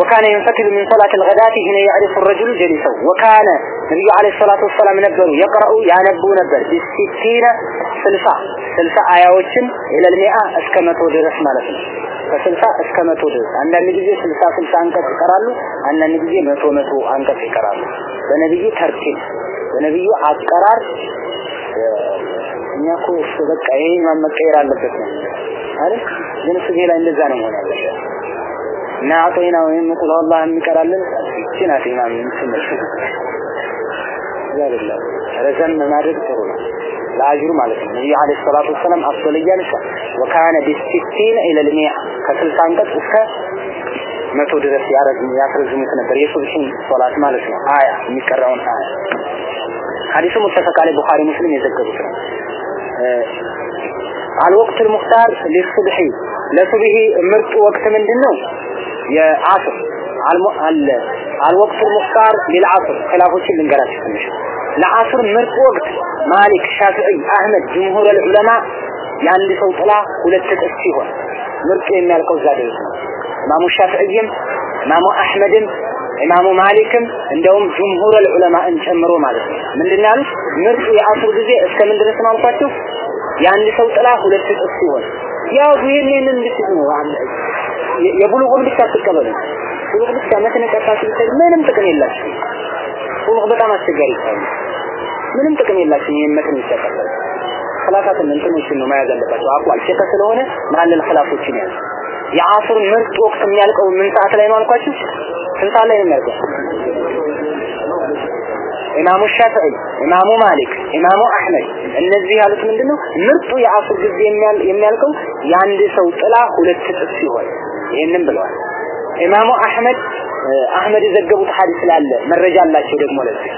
وكان ينفتل من صلاة الغداة هنا يعرف الرجل جلسه وكان ነብዩ አለይሂ ሰላቱ ወሰላም ነበሩ የቀራኡ ያነቡ ነበር። ቢስቲነ 60 60 አያዎችን ኢለል ሚአ እስከ መቶ ድረስ ማለት ነው። ከስልሳ እስከ መቶ ድረስ አንዳንድ ጊዜ ስልሳ ስልሳ አንቀጽ ይቀራሉ አንዳንድ ጊዜ መቶ መቶ አንቀጽ ይቀራሉ። በነብዩ ተርቲብ በነብዩ አቀራር እኛ እኮ በቃ ይሄ መቀየር አለበት ነው አይደል? ግን ስጌ ላይ እንደዛ ነው መሆን ያለበት። እና አጦይና ወይም ቁል አላህ የሚቀራልን ይቺ ናት ኢማም أجر الله. رزم ما ذكره لا أجر مالك. النبي عليه الصلاة والسلام أصل الجلسة وكان بالستين إلى المئة. كسلطان قد أفكى ما تود ذا سيارة المياة رزم مثل بريس وبشين صلاة مالك. آية. مكرون آية. حديث متفق عليه بخاري مسلم يذكر على آه، الوقت المختار للصبح. لصبحي مرت وقت من دنه يا عصر. على አልወቅቱ ሙክታር ሊልዓሱር። ኺላፎችን ልንገራችሁ ትንሽ። ለዓሱር ምርጥ ወቅት ማሊክ፣ ሻፊዒ፣ አህመድ ጅምሁር ዑለማ የአንድ ሰው ጥላ ሁለት እጥፍ ሲሆን ምርጡ የሚያልቀው እዛ ድረስ ነው። ኢማሙ ሻፊዕይም ኢማሙ አህመድም ኢማሙ ማሊክም እንደውም ጅምሁር ዑለማን ጨምሮ ማለት ነው። ምንድን ያሉት? ምርጡ የአሱር ጊዜ እስከ ምን ድረስ ነው አልኳችሁ? የአንድ ሰው ጥላ ሁለት እጥፍ ሲሆን። ያው ይሄንን እንድትሉ የብሉቁን ብቻ ትቀበሉ ቁልቅ ብቻ መተነቀቃችሁ ምንም ጥቅም የላችሁ። ቁልቅ በጣም አስቸጋሪ ምንም ጥቅም የላችሁ። ይሄን መተን ይቻላል። ኸላፋትን እንትኖችን ነው መያዝ አቋል ሸከ ስለሆነ መሀለል ኸላፎችን ያዝ። የአስር ምርጥ ወቅት የሚያልቀው ምን ሰዓት ላይ ነው አልኳችሁ? ስንት ላይ ነው የሚያልቀው? ኢማሙ ሻፊዒ፣ ኢማሙ ማሊክ፣ ኢማሙ አህመድ እነዚህ ያሉት ምንድነው? ምርጡ የአስር ጊዜ የሚያልቀው የአንድ ሰው ጥላ ሁለት እጥፍ ሲሆን ይሄንን ብለዋል። ኢማሙ አህመድ አህመድ የዘገቡት ሐዲስ ስላለ መረጃ አላቸው ደግሞ ለዚህ።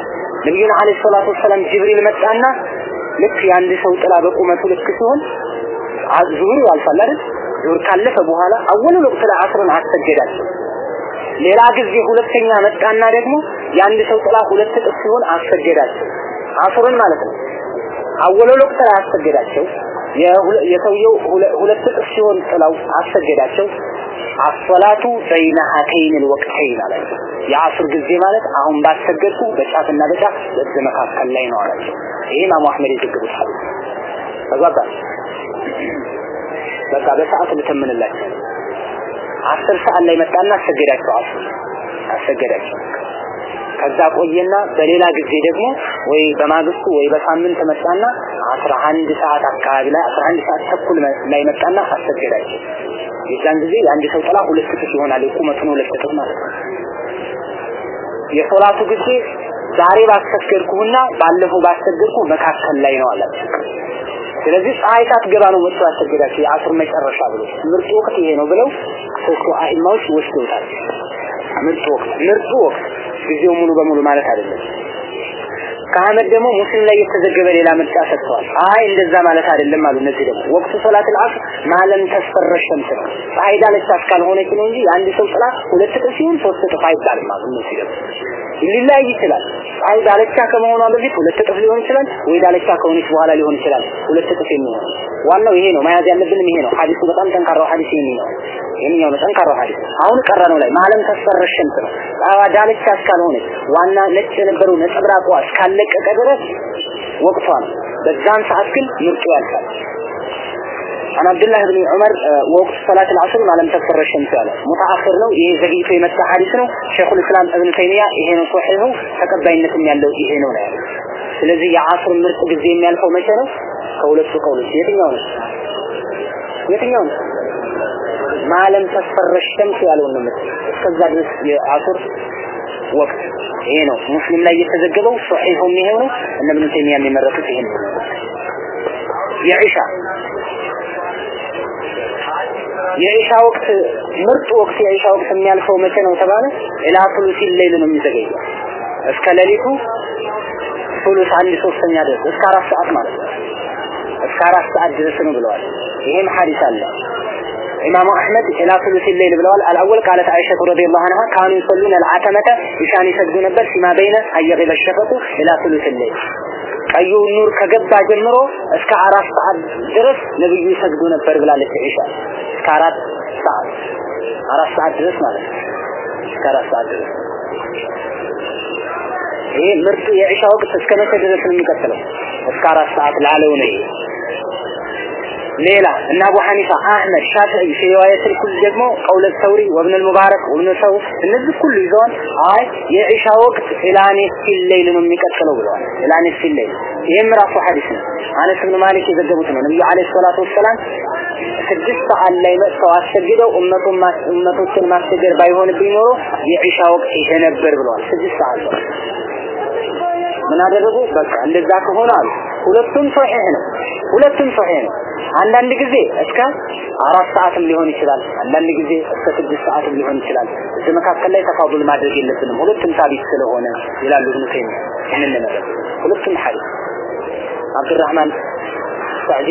ነብዩን አለይሂ ሰላቱ ወሰለም ጅብሪል መጣና ልክ የአንድ ሰው ጥላ በቁመቱ ልክ ሲሆን ዙሁር ያልፋል አይደል? ዙሁር ካለፈ በኋላ አወሉ ወቅት ላይ አስርን አሰገዳቸው። ሌላ ጊዜ ሁለተኛ መጣና ደግሞ የአንድ ሰው ጥላ ሁለት እጥፍ ሲሆን አሰገዳቸው። አስርን ማለት ነው። አወለ ወቅት አሰገዳቸው። የሰውየው ሁለት እጥፍ ሲሆን ጥላው አሰገዳቸው አሶላቱ በይነ ሀተይን ልወቅተይን አላቸው። የአስር ጊዜ ማለት አሁን ባሰገድኩ በጫፍና በጫፍ በዚ መካከል ላይ ነው አላቸው። ይህ ኢማሙ አሕመድ የዘገቡት ሐዲስ ተግባባ። በቃ በሰዓት ልተምንላቸው አስር ሰዓት ላይ መጣና አሰገዳቸው አስር አሰገዳቸው ከዛ ቆየና በሌላ ጊዜ ደግሞ ወይ በማግስቱ ወይ በሳምንት መጣና 11 ሰዓት አካባቢ ላይ 11 ሰዓት ተኩል ላይ መጣና አሰገዳቸው የዛን ጊዜ የአንድ ሰው ጥላ ሁለት እጥፍ ይሆናል የቁመቱን ሁለት እጥፍ ማለት ነው። የሶላቱ ጊዜ ዛሬ ባሰገድኩና ባለፈው ባሰገድኩ መካከል ላይ ነው አለ። ስለዚህ ፀሐይ ሳትገባ ነው መጥቶ ያሰገዳቸው የአስር መጨረሻ ብሎ። ምርጡ ወቅት ይሄ ነው ብለው ሶስቱ አኢማዎች ወስደውታል ምርጡ ወቅት ምርጡ ወቅት ጊዜው ሙሉ በሙሉ ማለት አይደለም ከአህመድ ደግሞ ሙስሊም ላይ የተዘገበ ሌላ ምርጫ ሰጥተዋል። አይ እንደዛ ማለት አይደለም አሉ እነዚህ ደግሞ። ወቅቱ ሶላት አልዓስር ማለም ተስፈረ ሸምስ ነው። ፀሐይ ዳለቻ እስካልሆነች ነው እንጂ አንድ ሰው ጥላ ሁለት እጥፍ ሲሆን ሶስት እጥፍ አይባልም አሉ እነዚህ ደግሞ። ሊለያይ ይችላል። ፀሐይ ዳለቻ ከመሆኗ በፊት ሁለት እጥፍ ሊሆን ይችላል ወይ ዳለቻ ከሆነች በኋላ ሊሆን ይችላል። ሁለት እጥፍ የሚሆን ዋናው ይሄ ነው። መያዝ ያለብንም ይሄ ነው። ሐዲሱ በጣም ጠንካራው ሐዲስ ይሄ ነው። ይሄኛው ነው ጠንካራው ሐዲስ። አሁን ቀረ ላይ ማለም ተስፈረ ሸምስ ነው። ዳለቻ እስካልሆነች ዋና ነጭ የነበረው ነጸብራቋ እስካላለቀቀ ድረስ وقفان بزان በዛን ሰዓት ግን ምርጡ ያልፋል። عبد الله بن عمر آه، وقت صلاة العصر ما لم تكفر الشمس على متأخر نو إيه زقي في مسا حديث نو شيخ الإسلام ابن تيمية إيه نو صحيحه تقبل إنكم يلو يعني إيه نو نعم ስለዚህ የአስር ምርጥ ጊዜ የሚያልፈው መቼ ነው? ከሁለቱ ከሁለቱ የትኛው ነው? የትኛው ነው? ማለም ተስፈረሽ ሸምስ ያለውን ነው። ወቅት ይሄ ነው። ሙስሊም ላይ የተዘገበው ሶሒሁም ይሄው ነው። እነ ኢብኑ ተይሚያ የሚመረጡት ይሄ ነው። የኢሻ የኢሻ ወቅት ምርጥ ወቅት የኢሻ ወቅት የሚያልፈው መቼ ነው ተባለ? ኢላ ሱሉሲ ሌይል ነው የሚዘገየው። እስከ ሌሊቱ ሱሉስ አንድ ሶስተኛ ድረስ እስከ አራት ሰዓት ማለት ነው። እስከ አራት ሰዓት ድረስ ነው ብለዋል። ይሄም ሐዲስ አለ ኢማሙ አህመድ ኢላ ሱሉሲ ብለዋል። አልአወል ቃለት አይሻ ረዲየላሁ ዐንሃ ካኑ ይሰሉን አልዓተመተ ኢሻን ይሰግዱ ነበር ሲማ በይነ አየገበ ሸፈቁ ኢላ ሱሉሲ ቀዩ ኑር ከገባ ጀምሮ እስከ አራት ሰዓት ድረስ ነብዩ ይሰግዱ ነበር ብላለች ኢሻ እስከ አራት ሰዓት አራት ሰዓት ድረስ ማለት እስከ አራት ሰዓት ድረስ። ይሄ ምርጡ የኢሻ ወቅት እስከ መቼ ድረስ ነው የሚቀጥለው? እስከ አራት ሰዓት ላለው ነው ሌላ እና አቡ ሐኒፋ አህመድ ሻፊዒ في روايه الكل ደግሞ ቀውለ ተውሪ ወብን المبارك ወብን ሰው እነዚህ ሁሉ ይዘዋል አይ የኢሻ ወቅት ኢላኒ ፊል ነው የሚቀጥለው ብለዋል ኢላኒ ፊል ይሄም ራሱ ሐዲስ ነው አነስ ብን ማሊክ የዘገቡት ነው ነብዩ አለይሂ ሰላቱ ወሰላም ስድስት ሰዓት ላይ መጥተው አሰግደው ኡመቱን ኡመቶችን ማስገድ ባይሆንብኝ ኖሮ የኢሻ ወቅት ይሄ ነበር ብለዋል ስድስት ሰዓት ነው ምን አደረጉ? በቃ እንደዛ ከሆነ አሉ ሁለቱም ሶሒህ ነው። ሁለቱም ሶሒህ ነው። አንዳንድ ጊዜ እስከ አራት ሰዓትም ሊሆን ይችላል። አንዳንድ ጊዜ እስከ ስድስት ሰዓትም ሊሆን ይችላል። እዚህ መካከል ላይ ተፋዱል ማድረግ የለብንም። ሁለቱም ሳቢት ስለሆነ ይላሉ ኢብኑ ተይሚያ። ይህንን ነገር ሁለቱም ሐዲስ አብዱራህማን ሳዕዲ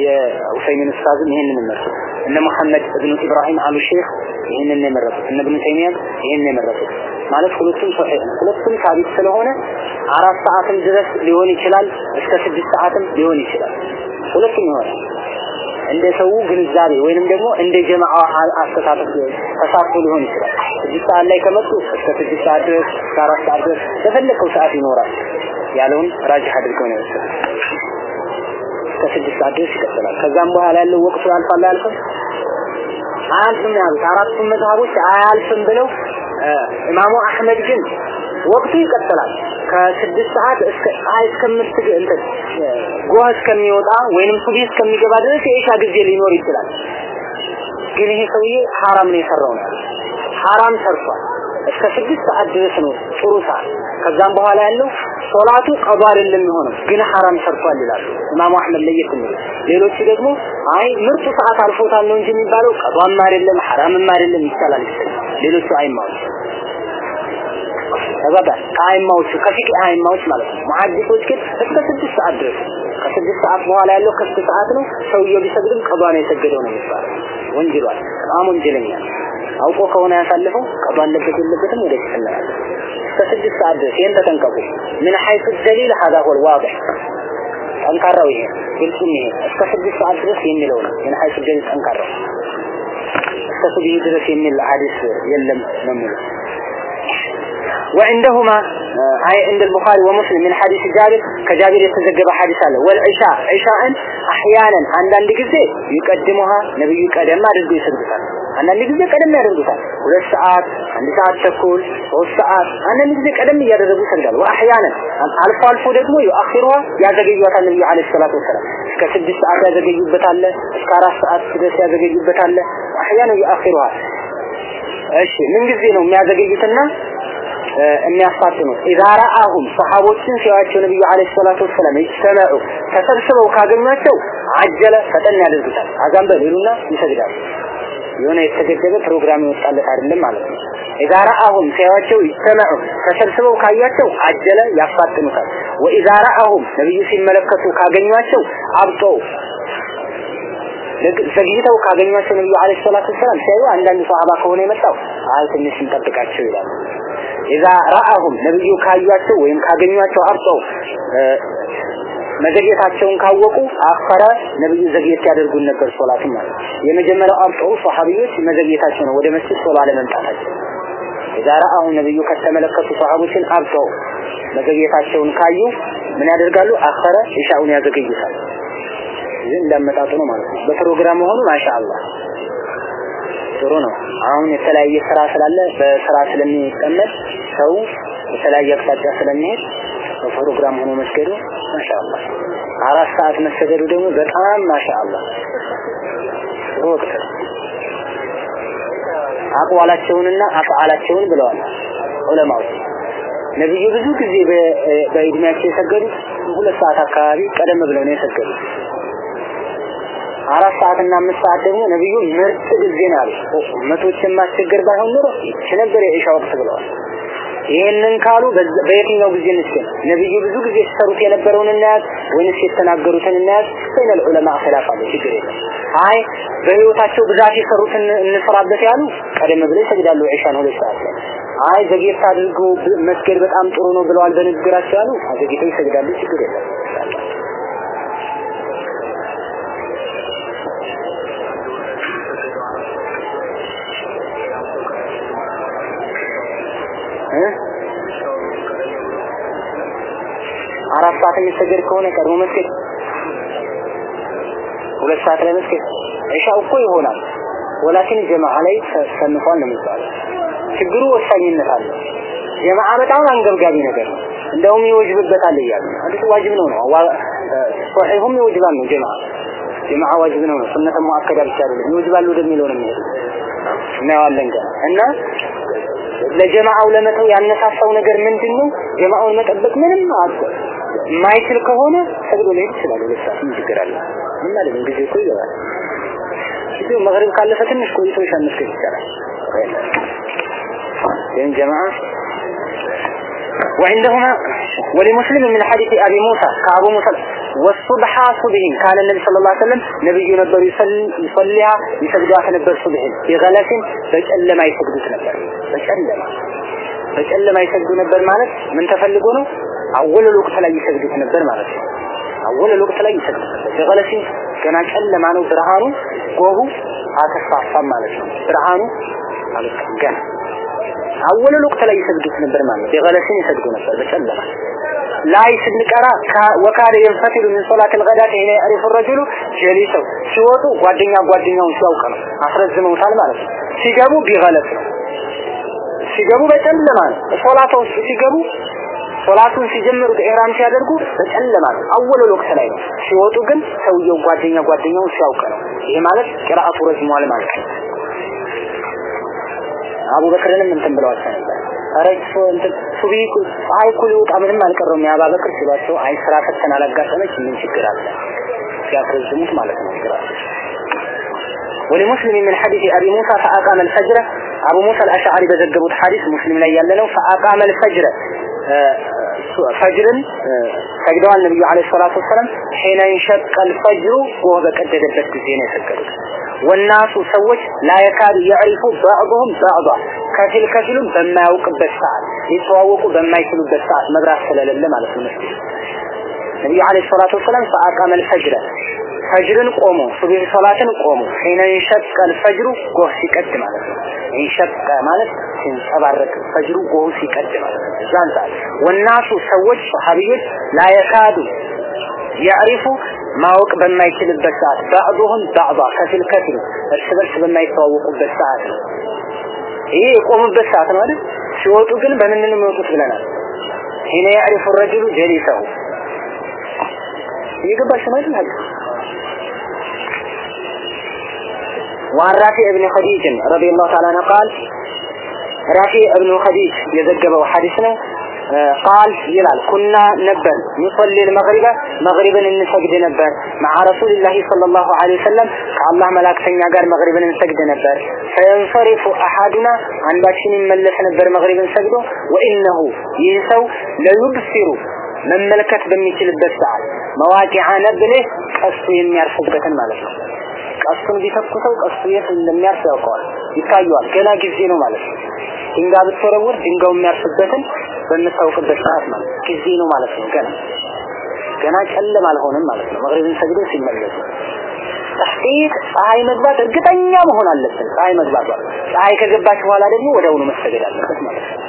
የኡሰይሚን ኡስታዝም ይህንን መረጡ። እነ መሐመድ እብኑ ኢብራሂም አሉ ሼክ ይህንን የመረጡት። እነ ኢብኑ ተይሚያ ይህንን የመረጡት ማለት ሁለቱም ሶሒህ ነው። ሁለቱም ሳቢት ስለሆነ አራት ሰዓትም ድረስ ሊሆን ይችላል፣ እስከ ስድስት ሰዓትም ሊሆን ይችላል። ሁለቱም ይሆናል። እንደ ሰው ግንዛቤ ወይንም ደግሞ እንደ ጀማዓ አስተሳሰብ ተሳትፎ ሊሆን ይችላል። ስድስት ሰዓት ላይ ከመጡ እስከ ስድስት ሰዓት ድረስ እስከ አራት ሰዓት ድረስ በፈለከው ሰዓት ይኖራል ያለውን ራጅህ አድርገው ነው የወሰዱት። እስከ ስድስት ሰዓት ድረስ ይቀጥላል። ከዛም በኋላ ያለው ወቅቱ ያልፋል አያልፍም? አያልፍም ያሉት አራቱም መዝሀቦች አያልፍም ብለው ኢማሙ አህመድ ግን ወቅቱ ይቀጥላል ከስድስት ሰዓት እስከ ፀሐይ እስከምትግ እንትን ጎህ እስከሚወጣ ወይንም ሱቢ እስከሚገባ ድረስ የኢሻ ጊዜ ሊኖር ይችላል። ግን ይሄ ሰውዬ ሐራም ነው የሰራው ነው ሐራም ሰርቷል። እስከ ስድስት ሰዓት ድረስ ነው ጥሩ ሰዓት። ከዛም በኋላ ያለው ሶላቱ ቀዷ አይደለም የሚሆነው ግን ሐራም ሰርቷል ይላሉ ኢማሙ አህመድ ለየት የሚሉ ሌሎቹ ደግሞ አይ ምርጡ ሰዓት አልፎታል ነው እንጂ የሚባለው ቀዷም አይደለም ሐራምም አይደለም ይቻላል ሌሎቹ አይማሉ ተባባ ከአይማዎቹ ከፊቅ አይማዎች ማለት ነው። ሙሐዲሶች ግን እስከ ስድስት ሰዓት ድረስ ከስድስት ሰዓት በኋላ ያለው ክፍት ሰዓት ነው። ሰውየው ቢሰግድም ቀዷ የሰገደው ነው የሚባለው። ወንጅሏል፣ በጣም ወንጀለኛ አውቆ ከሆነ ያሳልፈው ቀዷ አለበት የለበትም ወደ ይፈለጋል። እስከ ስድስት ሰዓት ድረስ ይህን ተጠንቀቁ። ምን ሐይቱ ደሊል ሀዛ ሆል ዋضح ጠንካራው ይሄ ግልጹም ይሄ እስከ ስድስት ሰዓት ድረስ የሚለው ነው። ምን ሐይቱ ደሊል ጠንካራው እስከ ስድስት ድረስ የሚል ሐዲስ የለም ነው የሚለው وعندهما أي عند البخاري ومسلم من حديث جابر كجابر يتزجب حديث له والعشاء عشاء أحيانا عندنا ጊዜ يقدمها ነብዩ ቀደም አድርገው ይሰግዱታል አንዳንድ ጊዜ ቀደም ያደርጉታል ሁለት ሰዓት አንድ ሰዓት ተኩል ሶስት ሰዓት አንዳንድ ጊዜ ቀደም እያደረጉ ይሰግዳሉ ወአህያና አልፎ አልፎ ደግሞ يؤخرها ያዘገዩታል ነብዩ አለይሂ ሰላቱ ወሰላም እስከ ስድስት ሰዓት ያዘገዩበታል እስከ አራት ሰዓት ድረስ ያዘገዩበታል አህያና يؤخرها እሺ ምን ጊዜ ነው የሚያዘገዩትና የሚያፋጥኑት ኢዛ ረአሁም ሰሃቦችን ሲያዩአቸው ነብዩ አለይሂ ሰላቱ ወሰላም ይስተመዑ ተሰብስበው ካገኟቸው አጀለ ፈጠን ያደርጉታል። አዛን በሌሉና ይሰግዳሉ። የሆነ የተገደበ ፕሮግራም ይወጣለት አይደለም ማለት ነው። ኢዛ ረአሁም ሲያዩአቸው ይስተመዑ ተሰብስበው ካዩአቸው አጀለ ያፋጥኑታል ወኢዛ ረአሁም ነብዩ ሲመለከቱ ካገኟቸው አብጠው ዘግይተው ካገኟቸው ነብዩ አለይሂ ሰላቱ ወሰላም ሲያዩ አንዳንድ ሰሃባ ከሆነ የመጣው አይ ትንሽ እንጠብቃቸው ይላሉ ኢዛ ረአሁም ነብዩ ካዩአቸው ወይም ካገኟቸው አርጠው መዘግየታቸውን ካወቁ አፈረ ነብዩ ዘግየት ያደርጉን ነበር ሶላትን ማለት የመጀመሪያው አርጠው ሷሃቢዎች መዘግየታቸው ነው ወደ መስጂድ ሶላ ለመምጣታቸው ኢዛ ረአሁ ነብዩ ከተመለከቱ ሷሃቦችን አርጠው መዘግየታቸውን ካዩ ምን ያደርጋሉ? አፈረ ኢሻውን ያዘገዩታል። ይህ እንዳመጣጡ ነው ማለት ነው። በፕሮግራም መሆኑ ማሻአላህ ጥሩ ነው። አሁን የተለያየ ስራ ስላለ በስራ ስለሚቀመጥ ሰው የተለያየ አቅጣጫ ስለሚሄድ በፕሮግራም ሆኖ መስገዱ ማሻአላህ። አራት ሰዓት መሰገዱ ደግሞ በጣም ማሻአላህ ጥሩ ወቅት አቋላቸውንና አፍዓላቸውን ብለዋል ዑለማዎች ነብዩ ብዙ ጊዜ በእድሜያቸው የሰገዱት ሁለት ሰዓት አካባቢ ቀደም ብለው ነው የሰገዱት አራት ሰዓትና አምስት ሰዓት ደግሞ ነብዩ ምርጥ ጊዜ ነው ያሉት መቶችን ማስቸገር ባይሆን ኖሮ ይች ነበር የኢሻ ወቅት ብለዋል። ይህንን ካሉ በየትኛው ጊዜ እንስል ነብዩ ብዙ ጊዜ ሲሰሩት የነበረውን እናያዝ ወይንስ የተናገሩትን እናያዝ በይነል ዑለማ ኺላፍ አለ ችግር የለም። አይ በህይወታቸው ብዛት የሰሩትን እንሰራበት ያሉ ቀደም ብለው ይሰግዳሉ ኢሻን ሁለት ሰዓት ላይ። አይ ዘግየት አድርጎ መስገድ በጣም ጥሩ ነው ብለዋል በንግግራቸው ያሉ ዘግይተው ይሰግዳሉ ችግር የለም አራት ሰዓት የሚሰገድ ከሆነ ቀድሞ መስገድ። ሁለት ሰዓት ላይ መስገድ። ኢሻው እኮ ይሆናል። ወላኪን ጀማዓ ላይ ሰንፏል ነው የሚባለው። ችግሩ ወሳኝነት አለ ጀማዓ በጣም አንገብጋቢ ነገር ነው። እንደውም ይወጅብበታል እያሉ አዲስ ዋጅብ ነው ነው? ሶሒሁም ይወጅባል ነው ጀማዓ። ጀማዓ ዋጅብ ነው ነው? ሱነተ ሙአከዳ ብቻ አይደለም። ይወጅባል ወደሚለው ነው የሚሄዱ እናየዋለን ገና እና ለጀማዓው ለመተው ያነሳሳው ነገር ምንድነው? ጀማዓውን መጠበቅ ምንም የማይችል ከሆነ ሰግዶ ሊሄድ ይችላል። ሁለት ሰዓት ምን ችግር አለ? ምን ማለት ነው? ጊዜ እኮ ይገባል። ጊዜው መግሪብ ካለፈ ትንሽ ቆይቶ ኢሻ መስገድ ይቻላል። ግን ጀማዓ وعندهما ولمسلم من حديث أبي موسى كأبو موسى ወሱብሐ ሱብሂን ካለ ነብዩ ሰለላሁ ዐለይሂ ወሰለም ነብዩ ነበሩ ይሰልያ ይሰግዷት ነበር ሱብሂን የገለሲን በጨለማ ይሰግዱት ነበር በጨለማ በጨለማ ይሰግዱ ነበር ማለት ምን ተፈልጎ ነው? አወል ወቅት ላይ ይሰግዱት ነበር ማለት ነው። አወል ወቅት ላይ ይሰግዱት ነበር። የገለሲን ገና ጨለማ ነው። ብርሃኑ ጎቡ አልተስፋፋም ማለት ነው። ብርሃኑ አልቀም ገና አወል ወቅት ላይ ይሰግዱት ነበር ማለት የገለሲን ይሰግዱ ነበር። በጨለማ ላይ ስንቀራ ወካደ የንፈትሉ ምን ሶላተል ገዳት ይሄ ያሪፉ ረጅሉ ጀሊሰው ሲወጡ ጓደኛ ጓደኛውን ሲያውቅ ነው አስረዝመውታል ማለት ነው። ሲገቡ ቢገለጥ ነው ሲገቡ በጨለማ ነው። ሶላት ሲገቡ ሶላቱን ሲጀምሩ ኢህራም ሲያደርጉ በጨለማ ነው። አወለል ወቅት ላይ ነው። ሲወጡ ግን ሰውየው ጓደኛ ጓደኛውን ሲያውቅ ነው። ይሄ ማለት ቅራአቱ ረጅሟል ማለት ነው። አቡበክርንም እንትን ብለዋቸው ነበር ረግፎ ሱቢ ፀሐይ እኮ ሊወጣ ምንም አልቀረም ያባበቅር ሲሏቸው አይ ስራ ፈተን አላጋጠመች ምን ችግር አለ? ሲያስረዝሙት ማለት ነው ግራሱ ولمسلم من حديث أبي موسى فأقام الفجر أبو موسى الأشعري بذكروا حديث مسلم لا يلنو فأقام الفجر فجر فجدوا النبي عليه الصلاة والسلام حين انشق الفجر وهو بكدد البت الزين يسكر والناس سوش لا يكاد يعرف بعضهم بعضا ከፊል ከፊሉም በማያውቅበት ሰዓት ሊተዋወቁ በማይችሉበት ሰዓት መብራት ስለሌለ ማለት ነው መስጊድ። ነብዩ አለይሂ ሰላቱ ወሰለም ፈአቃመል ፈጅረ ፈጅርን ቆሞ ሱብህ ሶላትን ቆሞ ሒነ ይንሸቀል ፈጅሩ ጎህ ሲቀድ ማለት ነው። ይንሸቀ ማለት ሲንጸባረቅ ፈጅሩ ጎህ ሲቀድ ማለት ነው። እዛን ሰዓት ወናሱ ሰዎች ሰሃቢዎች ላየካዱ ያዕሪፉ ማወቅ በማይችልበት ሰዓት ባዕዱሁም ባዕዷ ከፊል ከፊል እርስ በርስ በማይተዋወቁበት ሰዓት ነው ይሄ የቆሙበት ሰዓት ነው አይደል ሲወጡ ግን በምን ነው የሚወጡት ብለናል ሂነ ያዕሪፉ الرجل جليسه ይገባሽ ማለት ነው وعن رافع بن خديج رضي الله تعالى عنه قال رافع بن خديج يذكره حديثنا ቃል ይላል ኩና ነበር ኑሰሊ المغرب መግሪብን እንሰግድ ነበር مع رسول الله صلى الله عليه وسلم ከአላህ መላእክተኛ ጋር መግሪብን እንሰግድ ነበር فينصرف احدنا አንዳችን ይመለስ ነበር መግሪብን ሰግዶ وانه ይህ ሰው ለዩብሲሩ መመልከት በሚችልበት ሰዓት መዋቂዓ ነብልህ ቀሱ የሚያርፍበትን ማለት ነው ቀሱን ቢተኩሰው ቀሱ የት እንደሚያርፍ ያውቀዋል ይታየዋል ገና ጊዜ ነው ማለት ነው ድንጋይ ብትወረውር ድንጋዩ የሚያርፍበትን በምታውቅበት ሰዓት ማለት ጊዜ ነው ማለት ነው። ገና ገና ጨለማ አልሆነም ማለት ነው። መግሪብን ሰግዶ ሲመለሱ ተሕቂቅ ፀሐይ መግባት እርግጠኛ መሆን አለብን። ፀሐይ መግባት ፀሐይ ከገባች በኋላ ደግሞ ወዲያውኑ መሰገድ አለበት ማለት ነው።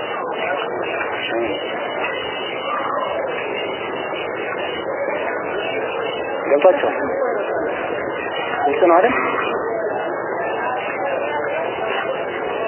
ገብቷቸዋል ግልጽ ነው አይደል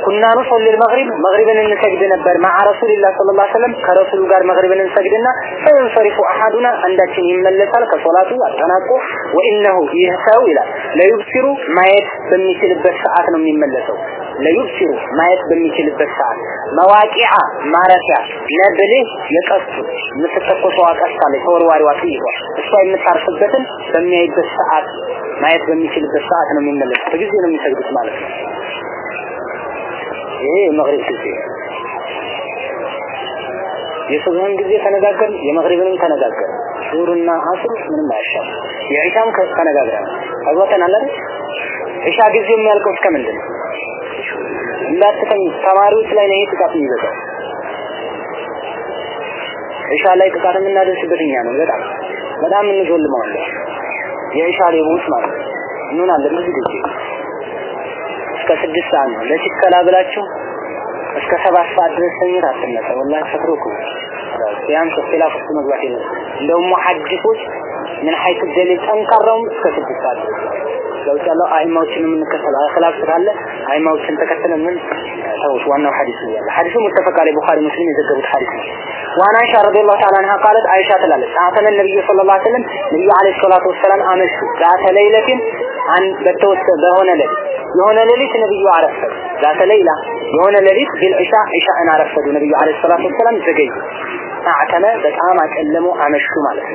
ኩና ኑሰሊ المغرب መግሪብን እንሰግድ ነበር مع رسول الله صلى الله عليه وسلم ከረሱሉ ጋር መግሪብን እንሰግድና فينصرف احدنا አንዳችን ይመለሳል ከሶላቱ አጠናቆ وانه ይህ ሰው ይላል ለዩብሲሩ ማየት በሚችልበት ሰዓት ነው የሚመለሰው ለዩብሲሩ ማየት በሚችልበት ሰዓት መዋቂዓ ማረፊያ ነብልህ የቀሱ የምትተኮሰዋ ቀስታለች ተወርዋሪዋ ጥይቷ እሷ የምታርፍበትን በሚያይበት ሰዓት ማየት በሚችልበት ሰዓት ነው የሚመለሰው በጊዜ ነው የሚሰግዱት ማለት ነው ይሄ የመግሪብ ጊዜ የሱብህን ጊዜ ተነጋገርን የመግሪብንም ተነጋገርን። ዙርና አስር ምንም አያሻም። የኢሻም ተነጋግረናል አግባተናል አይደል ኢሻ ጊዜ የሚያልቀው እስከ ምንድን ነው? እንዳትተኝ ተማሪዎች ላይ ነው ጥቃት የሚበዛው። ኢሻ ላይ ጥቃት የምናደርስበት እኛ ነው በጣም በጣም እንዞልመዋለን። የኢሻ ሌቦች ማለት እንሆናለን። ብዙ ጊዜ እስከ ስድስት ሰዓት ነው። ለችከላ ብላችሁ እስከ ሰባት ሰዓት ድረስ ተኝት አትነሳ። ወላሂ ፈትሩኩ ቢያንስ እክትላፍ ውስጥ መግባት የለም እንደውም ሙሐዲሶች من حيث الدليل تنقرهم كتب الثالث لو تقال له اي موسم من كسل اي خلاف سرال له اي موسم تكسل من حوش وأنه حديثي الحديث متفق عليه بخاري مسلم يذكر الحديث وأنا عائشة رضي الله تعالى عنها قالت عائشة تلالس اعطنا النبي صلى الله عليه وسلم نبي عليه الصلاة والسلام امسه ذات ليلة عن بتوسط بهون ليل يهون ليلة نبي عرفت. ذات ليلة يهون ليلة بالعشاء عشاء عرفت. نبي عليه الصلاة والسلام زقيت اعتنا بس اما تألموا امشتوا مالك.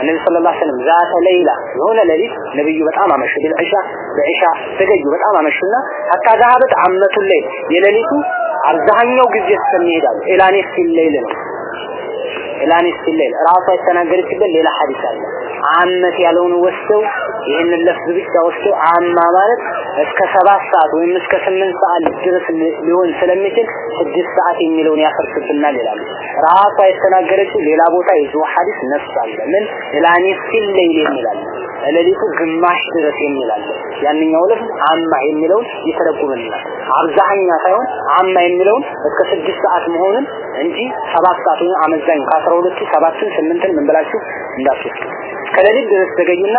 النبي صلى الله عليه وسلم ذات ليلة የሆነ ሌሊት ነብዩ በጣም አመሹ ቢልዕሻ በዒሻ ዘገዩ በጣም አመሹና ሐታ ذهبت عامة الليل የሌሊቱ አብዛኛው ጊዜ ስለሚሄዳሉ ኢላኔ ሲል ሌይል ነው ኢላኔ ሲል ሌይል ራሷ የተናገረችበት ሌላ ሐዲስ አለ አመት ያለውን ወስደው ይህንን ለፍዝ ብቻ ወስደው አማ ማለት እስከ ሰባት ሰዓት ወይም እስከ ስምንት ሰዓት ድረስ ሊሆን ስለሚችል ስድስት ሰዓት የሚለውን ያፈርስብናል ይላሉ። ራሷ የተናገረችው ሌላ ቦታ የዚሁ ሐዲስ ነፍስ አለ። ምን ኢላኒ ሲል ሌይል የሚላል ሌሊቱ ግማሽ ድረስ የሚላል ያንኛው ለፍዝ አማ የሚለውን ይተረጉምልናል። አብዛኛ ሳይሆን አማ የሚለውን እስከ ስድስት ሰዓት መሆኑን እንጂ ሰባት ሰዓት ወይም አመዛኝ ከአስራ ሁለቱ ሰባትን ስምንትን ምን ብላችሁ እንዳትወስዱ ከሌሊት ድረስ ዘገዩና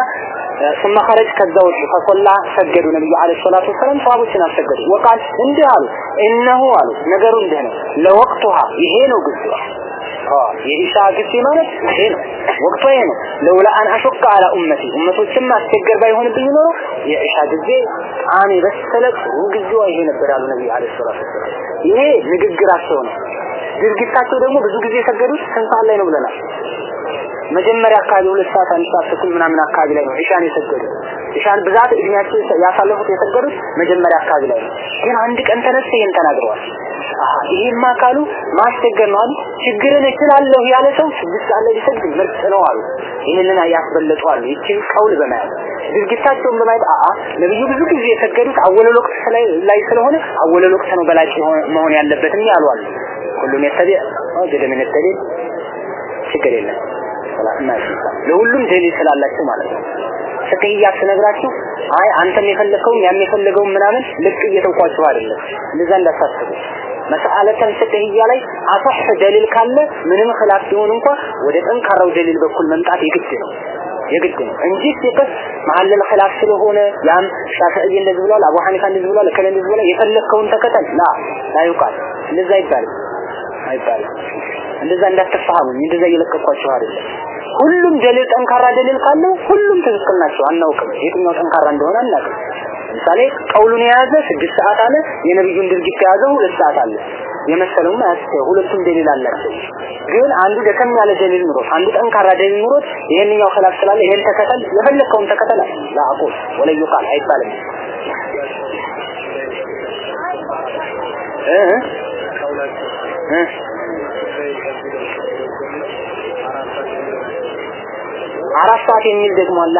ثم خرج ከዛ ወጡ ፈሶላ ሰገዱ ነብዩ አለይሂ ሰላቱ ወሰለም ሰሃቦችን አሰገዱ ወቃል እንዲህ አሉ እነሆ አሉ ነገሩ እንዲህ ነው ለወቅቱሃ ይሄ ነው ጊዜዋ የኢሻ ጊዜ ማለት ይሄ ነው። ወቅቱ ይሄ ነው። ለውላ አን አሹቅ አላ ኡመቲ። ኡመቶችን ማስቸገር ባይሆንብኝ ኖሮ የኢሻ ጊዜ ጣም የበሰለ ጥሩ ጊዜዋ ይሄ ነበር ያሉ ነብዩ አለይሂ ሰላቱ ወሰለም ይሄ ንግግራቸው ነው። ድርጊታቸው ደግሞ ብዙ ጊዜ የሰገዱት ስንት ላይ ነው ብለናል መጀመሪያ አካባቢ ሁለት ሰዓት አንድ ሰዓት ተኩል ምናምን አካባቢ ላይ ነው ኢሻን የሰገዱት። ኢሻን ብዛት እድሜያቸው ያሳለፉት የሰገዱት መጀመሪያ አካባቢ ላይ ነው። ግን አንድ ቀን ተነስተ ይሄን ተናግረዋል። አሃ ይሄማ ካሉ ማስቸገር ነው አሉ። ችግርን እችላለሁ ያለ ሰው ስድስት ሰዓት ላይ ምርጥ ነው አሉ። ይህንን ያስበለጡ አሉ። ይችን ቀውል በማየት ድርጊታቸውን በማየት አአ ነብዩ ብዙ ጊዜ የሰገዱት አወለል ወቅት ላይ ስለሆነ አወለል ወቅት ነው በላጭ መሆን ያለበትም ያሉ አሉ። ሁሉም የተቢዕ ወጀደ ምን ችግር የለም ለሁሉም ደሊል ስላላችሁ ማለት ነው። ፍቅህያ ስነግራችሁ አይ አንተም የፈለከውን ያም የፈለገውን ምናምን ልክ እየተንኳችሁ አይደለም። እንደዛ እንዳታስቡ። መስአለተን ፍቅህያ ላይ አሰህ ደሊል ካለ ምንም ኺላፍ ቢሆን እንኳ ወደ ጠንካራው ደሊል በኩል መምጣት የግድ ነው የግድ ነው እንጂ ሲቀስ መሐለል ኺላፍ ስለሆነ ያም ሻፊዒ እንደዚህ ብሏል፣ አቡ ሐኒፋ እንደዚህ ብሏል፣ ከለ እንደዚህ ብሏል፣ የፈለከውን ተከተል ላ ላ ይቃል እንደዛ አይባልም አይባልም። እንደዛ እንዳትፈሃሙኝ እንደዛ እየለቀኳችሁ አይደለም። ሁሉም ደሊል ጠንካራ ደሊል ካለው ሁሉም ትክክል አናውቅም የትኛው ጠንካራ እንደሆነ አናውቅም። ለምሳሌ ቀውሉን የያዘ ስድስት ሰዓት አለ፣ የነብዩን ድርጊት የያዘው ሁለት ሰዓት አለ። የመሰለውም አያስተ ሁለቱም ደሊል አላቸው። ግን አንዱ ደከም ያለ ደሊል ኑሮት አንዱ ጠንካራ ደሊል ኑሮት ይሄንኛው ኸላፍ ስላለ ይሄን ተከተል የፈለከውን ተከተል ላአቁል ወለዩ ቃል አይባልም። እ እ አራት ሰዓት የሚል ደግሞ አለ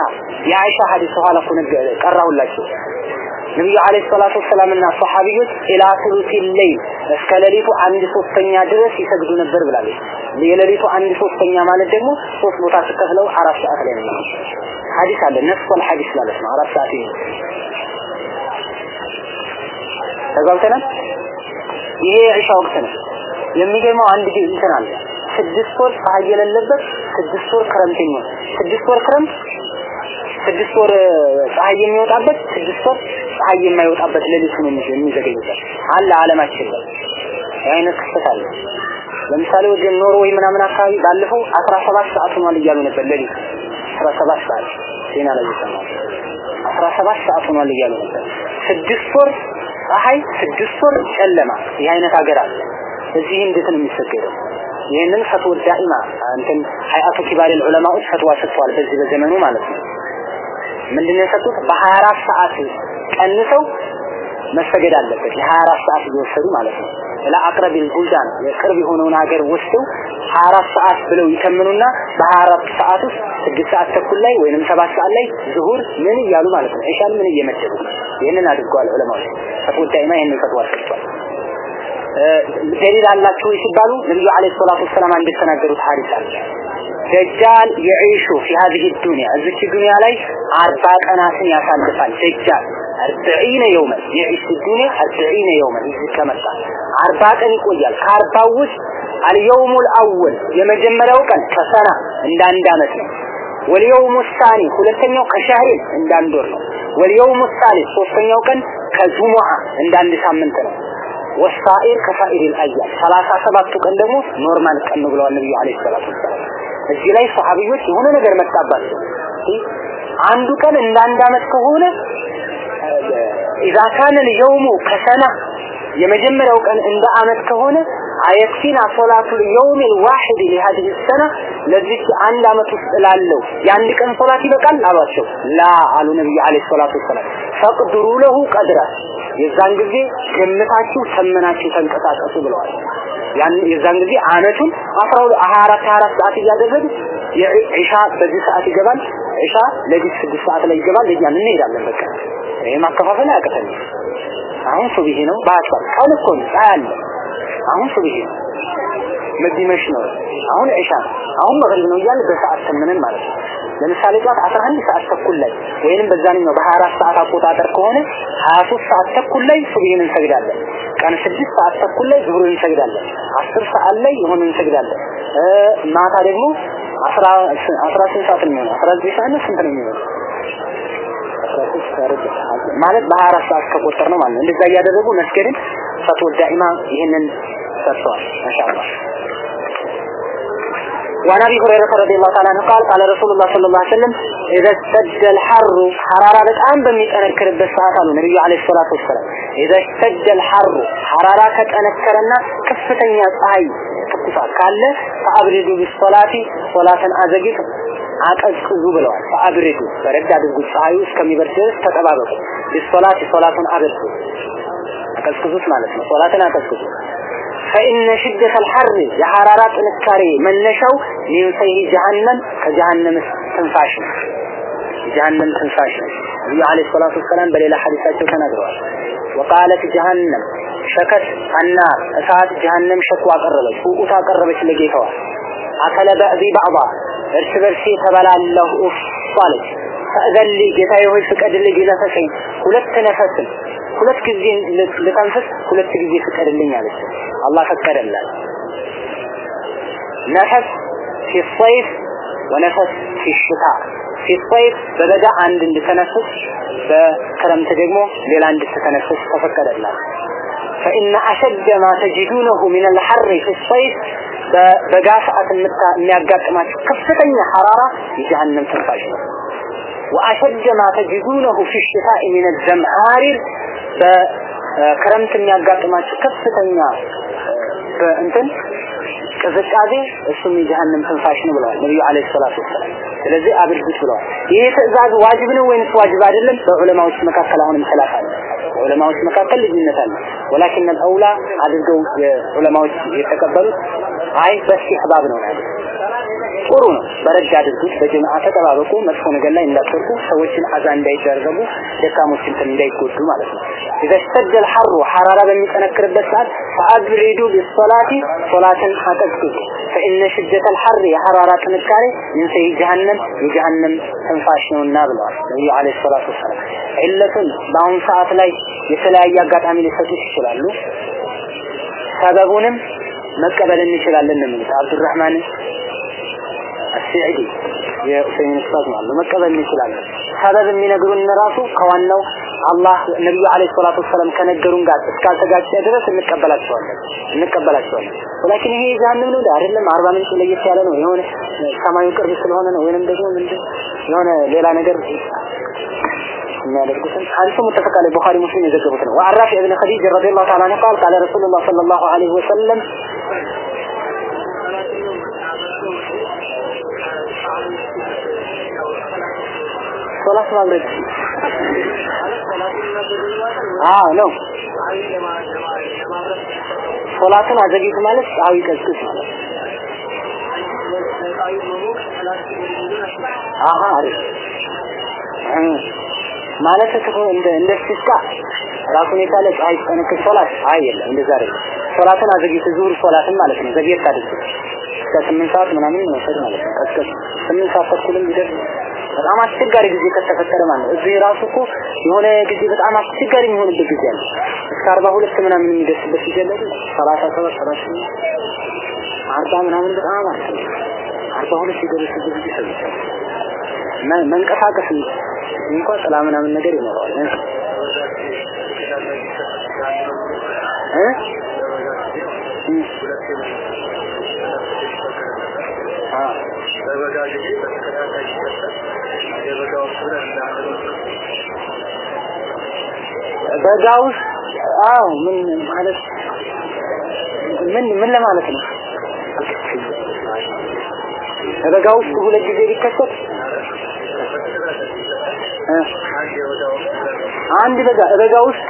የአይሻ ሐዲስ ኋላ እኮ ቀራሁላችሁ ነብዩ አለይሂ ሰላቱ ወሰላምና ሷሐቢዎች ኢላ ሱሉሲ ሌይል እስከ ሌሊቱ አንድ ሶስተኛ ድረስ ይሰግዱ ነበር ብላለች። የሌሊቱ አንድ ሶስተኛ ማለት ደግሞ ሶስት ቦታ ተከፍለው አራት ሰዓት ላይ ነው። ሐዲስ አለ ነፍሱል ሐዲስ ማለት ነው። አራት ሰዓት ይሄ ተጋብተናል። ይሄ የኢሻ ወቅት ነው። የሚገርመው አንድ ጊዜ እንትን አለ። ስድስት ወር ፀሐይ የሌለበት ስድስት ወር ክረምት የሚሆን ስድስት ወር ክረምት ስድስት ወር ፀሐይ የሚወጣበት ስድስት ወር ፀሐይ የማይወጣበት ሌሊት ነው የሚዘገይበት። አለ አለማችን ላይ። አይነት ክስተት አለ። ለምሳሌ ወደ ኖርዌይ ምናምን አካባቢ ባለፈው 17 ሰዓት ሆኗል እያሉ ነበር ሌሊት። 17 ሰዓት ዜና ላይ ይሰማል 17 ሰዓት ሆኗል እያሉ ነበር። ስድስት ወር ፀሐይ ስድስት ወር ጨለማ። ይህ አይነት ሀገር አለ እዚህ እንዴት ነው የሚሰገደው? ይህንን ፈትዋ ዳኢማ እንትን ሀይአቱ ኪባር ዑለማዎች ፈትዋ ሰጥተዋል በዚህ በዘመኑ ማለት ነው። ምንድነው የሰጡት? በ24 ሰዓት ቀንሰው መሰገድ አለበት። የ24 ሰዓት እየወሰዱ ማለት ነው። ለአቅረብ ቡልዳን የቅርብ የሆነውን ሀገር ወስደው 24 ሰዓት ብለው ይተምኑና በ24 ሰዓት ውስጥ ስድስት ሰዓት ተኩል ላይ ወይንም ሰባት ሰዓት ላይ ዙሁር ምን እያሉ ማለት ነው? ኢሻን ምን እየመደቡ? ይህንን አድርገዋል ዑለማዎች። ፈትዋ ዳኢማ ይህንን ፈትዋ ሰጥቷል ደሊል አላችሁ ሲባሉ ነብዩ አለይሂ ሰላቱ ወሰላም አንድ የተናገሩት ሐዲስ አለ ደጃል የዒሹ في هذه الدنيا እዚች ዱንያ ላይ 40 ቀናትን ያሳልፋል ደጃል 40 يوما يعيش في الدنيا 40 يوما እዚህ ከመጣ 40 ቀን ይቆያል ከአርባው ውስጥ اليوم الاول የመጀመሪያው ቀን ከሰና እንደ አንድ አመት ነው واليوم الثاني ሁለተኛው ከሻህሪን እንደ አንድ ወር ነው واليوم الثالث ሶስተኛው ቀን ከጁሙዓ እንደ አንድ ሳምንት ነው وسائر كسائر الأيام ሰላሳ ቀን ደግሞ normal ቀን ነው ብለዋል ነብዩ عليه الصلاة እዚህ ላይ ሰሃቢዎች የሆነ ነገር መጣባቸው። አንዱ ቀን እንደ አንድ አመት ከሆነ ኢዛ ካነ ልየውሙ ከሰና የመጀመሪያው ቀን እንደ አመት ከሆነ አየክፊና ሶላቱል የውሚል ዋሂድ ለሃዲህ ሰና ለዚህ አንድ አመት ውስጥ ላለው የአንድ ቀን ሶላት ይበቃል አሏቸው። ላ አሉ ነብዩ አለይሂ ሰላቱ ወሰለም ፈቅድሩ ለሁ ቀድራ። የዛን ጊዜ ገምታችሁ ተመናችሁ ተንቀሳቀሱ ብለዋል። ያን የዛን ጊዜ አመቱን 12 24 ሰዓት እያደረግ የኢሻ በዚህ ሰዓት ይገባል። ኢሻ ለዚህ 6 ሰዓት ላይ ይገባል። ለያን እንሄዳለን? በቃ ይሄ ማከፋፈል አያቅተንም። አሁን ሱብሂ ነው። ባጭር ቀን እኮ ነው። አሁን ሱብሂ መዲመሽ ነው። አሁን ኢሻ አሁን መግሪብ ነው እያለ በሰዓት ተመነን ማለት ነው። ለምሳሌ ጠዋት 11 ሰዓት ተኩል ላይ ወይንም በዛኛው በ24 ሰዓት አቆጣጠር ከሆነ 23 ሰዓት ተኩል ላይ ሱብሂን እንሰግዳለን። ቀን 6 ሰዓት ተኩል ላይ ዙሁርን እንሰግዳለን። 10 ሰዓት ላይ የሆነ እንሰግዳለን። ማታ ደግሞ 18 ሰዓት ነው የሚሆነው? 19 ሰዓት ነው? ስንት ነው የሚሆነው? ማለት በ24 ሰዓት ከቆጠር ነው። ማለት እንደዛ እያደረጉ መስገድን ፈትወ ዳኢማ ይህንን ሰጥተዋል ማሻአላህ وعن ابي هريره رضي الله تعالى عنه قال قال رسول الله صلى الله عليه وسلم اذا اشتد الحر حراره በጣም በሚጠነክርበት ሰዓት አሉ ነብዩ አለይሂ ሰላቱ ወሰለም اذا اشتد الحر ሐራራ ከጠነከረና ከፍተኛ ፀሐይ ትኩሳት ካለ ፈአብሪዱ ቢሶላቲ ሶላትን አዘግይቱ አቀዝቅዙ ብለዋል ፈአብሪዱ በረድ አድርጉ ፀሐዩ እስከሚበርድ ድረስ ተጠባበቁ ቢሶላቲ ሶላቱን አበርዱ አቀዝቅዙት ማለት ነው ሶላትን አቀዝቅዙ فإن شدة الحر የሐራራ ጥንካሬ መነሻው من فيه جهنم ከጀሃነም ትንፋሽ ነው ጀሃነም ትንፋሽ ነው ነብዩ አለይሂ ሰላቱ ወሰላም በሌላ ሐዲሳቸው ተናግረዋል وقالت جهنم ሸከት النار እሳት ጀሃነም ሸኩ አቀረበች ኡታ አቀረበች ለጌታዋ አከለ በዕዚ ባዕባ እርስ በርሴ ተበላለሁ ኡፍ አለች ፈእዘሊ ጌታዬ ሆይ ፍቀድልኝ ነፈሰኝ ሁለት ነፈስን ሁለት ጊዜ ልተንፍስ ሁለት ጊዜ ፍቀድልኝ አለች አላህ ፈቀደላት ነፈስ في الصيف ونفس في الشتاء في الصيف በበጋ አንድ እንድተነፍስ በክረምት ደግሞ ሌላ እንድትተነፍስ ተፈቀደላት فإن أشد ما تجدونه من الحر في الصيف በበጋ ሰዓት የሚያጋጥማችሁ ከፍተኛ ሐራራ የጀሃነም ትንፋሽ ነው ወአሸደ ማ ተጅዱነሁ ፊ ሽታኢ ሚን ዘምሃሪር በክረምት የሚያጋጥማችሁ ከፍተኛ በእንትን ቅዝቃዜ እሱም የጀሃነም ትንፋሽ ነው ብለዋል ነብዩ አለይሂ ሰላቱ ወሰለም። ስለዚህ አብርዱት ብለዋል። ይሄ ትዕዛዝ ዋጅብ ነው ወይንስ ዋጅብ አይደለም? በዑለማዎች መካከል አሁንም ኺላፍ አለ። በዑለማዎች ልዩነት አለ። ወላኪን አልአውላ አድርገው የዑለማዎች የተቀበሉት አይ በስቲህባብ ነው ያሉት ጥሩ ነው በረድ አድርጉት በጀማዓ ተጠባበቁ መጥፎ ነገር ላይ እንዳትወርቁ ሰዎችን አዛ እንዳይደረጉ ደካሞችን እንዳይጎዱ ማለት ነው اذا اشتد الحر حراره በሚጠነክርበት ሰዓት فابردوا بالصلاه ሶላትን አቀዝቅዙ فان شده الحر የሐራራ ጥንካሬ من سي جهنم የጀሃነም ትንፋሽ ነውና ብለዋል ነብዩ አለይሂ ሰላቱ ወሰላም ዒለቱን በአሁን ሰዓት ላይ የተለያየ አጋጣሚ ሊሰጡት ይችላሉ ሰበቡንም መቀበል እንችላለን ነው የሚሉት አብዱራህማን አስዒዲ የኡሰይን ኡስታዝ ማለት መቀበል እንችላለን። ሰበብ የሚነግሩን ራሱ ከዋናው አላህ ነብዩ አለይሂ ሰላቱ ወሰለም ከነገሩን ጋር እስካልተጋጨ ድረስ እንቀበላቸዋለን እንቀበላቸዋለን። ወላኪን ይሄ ጀሃነም ነው አይደለም። አርባ ምንጭ ለየት ያለ ነው። የሆነ ሰማዩ ቅርብ ስለሆነ ነው። ወይንም ደግሞ ምንድን የሆነ ሌላ ነገር የሚያደርጉትን ሐዲሱ ሙተፈቅ ዐለይሂ ቡኻሪ ሙስሊም የዘገቡት ነው። ወአራፊ ኢብኑ ኸዲጅ ረዲየላሁ ተዓላ ቃል ቃለ ረሱሉላህ ሰለላሁ ዐለይሂ ወሰለም ሶላት ማብረድ አዎ ነው። ሶላትን አዘግይት ማለት ፀሐዩ ይቀዝቅዝ ማለት አሃ አሪፍ። ማለት እኮ እንደ እንደ ስስካ ራሱን የቻለ ፀሐይ ጠነክር ሶላት አይ የለም እንደዛ አይደለም። ሶላትን አዘግይት ዙሁር ሶላትን ማለት ነው። ዘግየት አድርግ እስከ ስምንት ሰዓት ምናምን መውሰድ ማለት ነው። እስከ ስምንት ሰዓት ተኩልም ቢደርስ በጣም አስቸጋሪ ጊዜ ከተፈጠረ ማለት ነው። እዚህ ራሱ እኮ የሆነ ጊዜ በጣም አስቸጋሪ የሚሆንበት ጊዜ አለ። እስከ አርባ ሁለት ምናምን የሚደርስበት ጊዜ አለ ሰላሳ ሰባት ሰላሳ አርባ ምናምን በጣም አርባ ሁለት የደረሰበት ጊዜ ሰብቻል መንቀሳቀስ እንኳን ጥላ ምናምን ነገር ይኖረዋል። እ በበጋ ጊዜ በተከታታይ ሲሰጠ የበጋው ሱረ እንዳለ በጋ ውስጥ አዎ ምን ማለት ምን ምን ለማለት ነው? በበጋ ውስጥ ሁለት ጊዜ ቢከሰት አንድ በጋ በጋ ውስጥ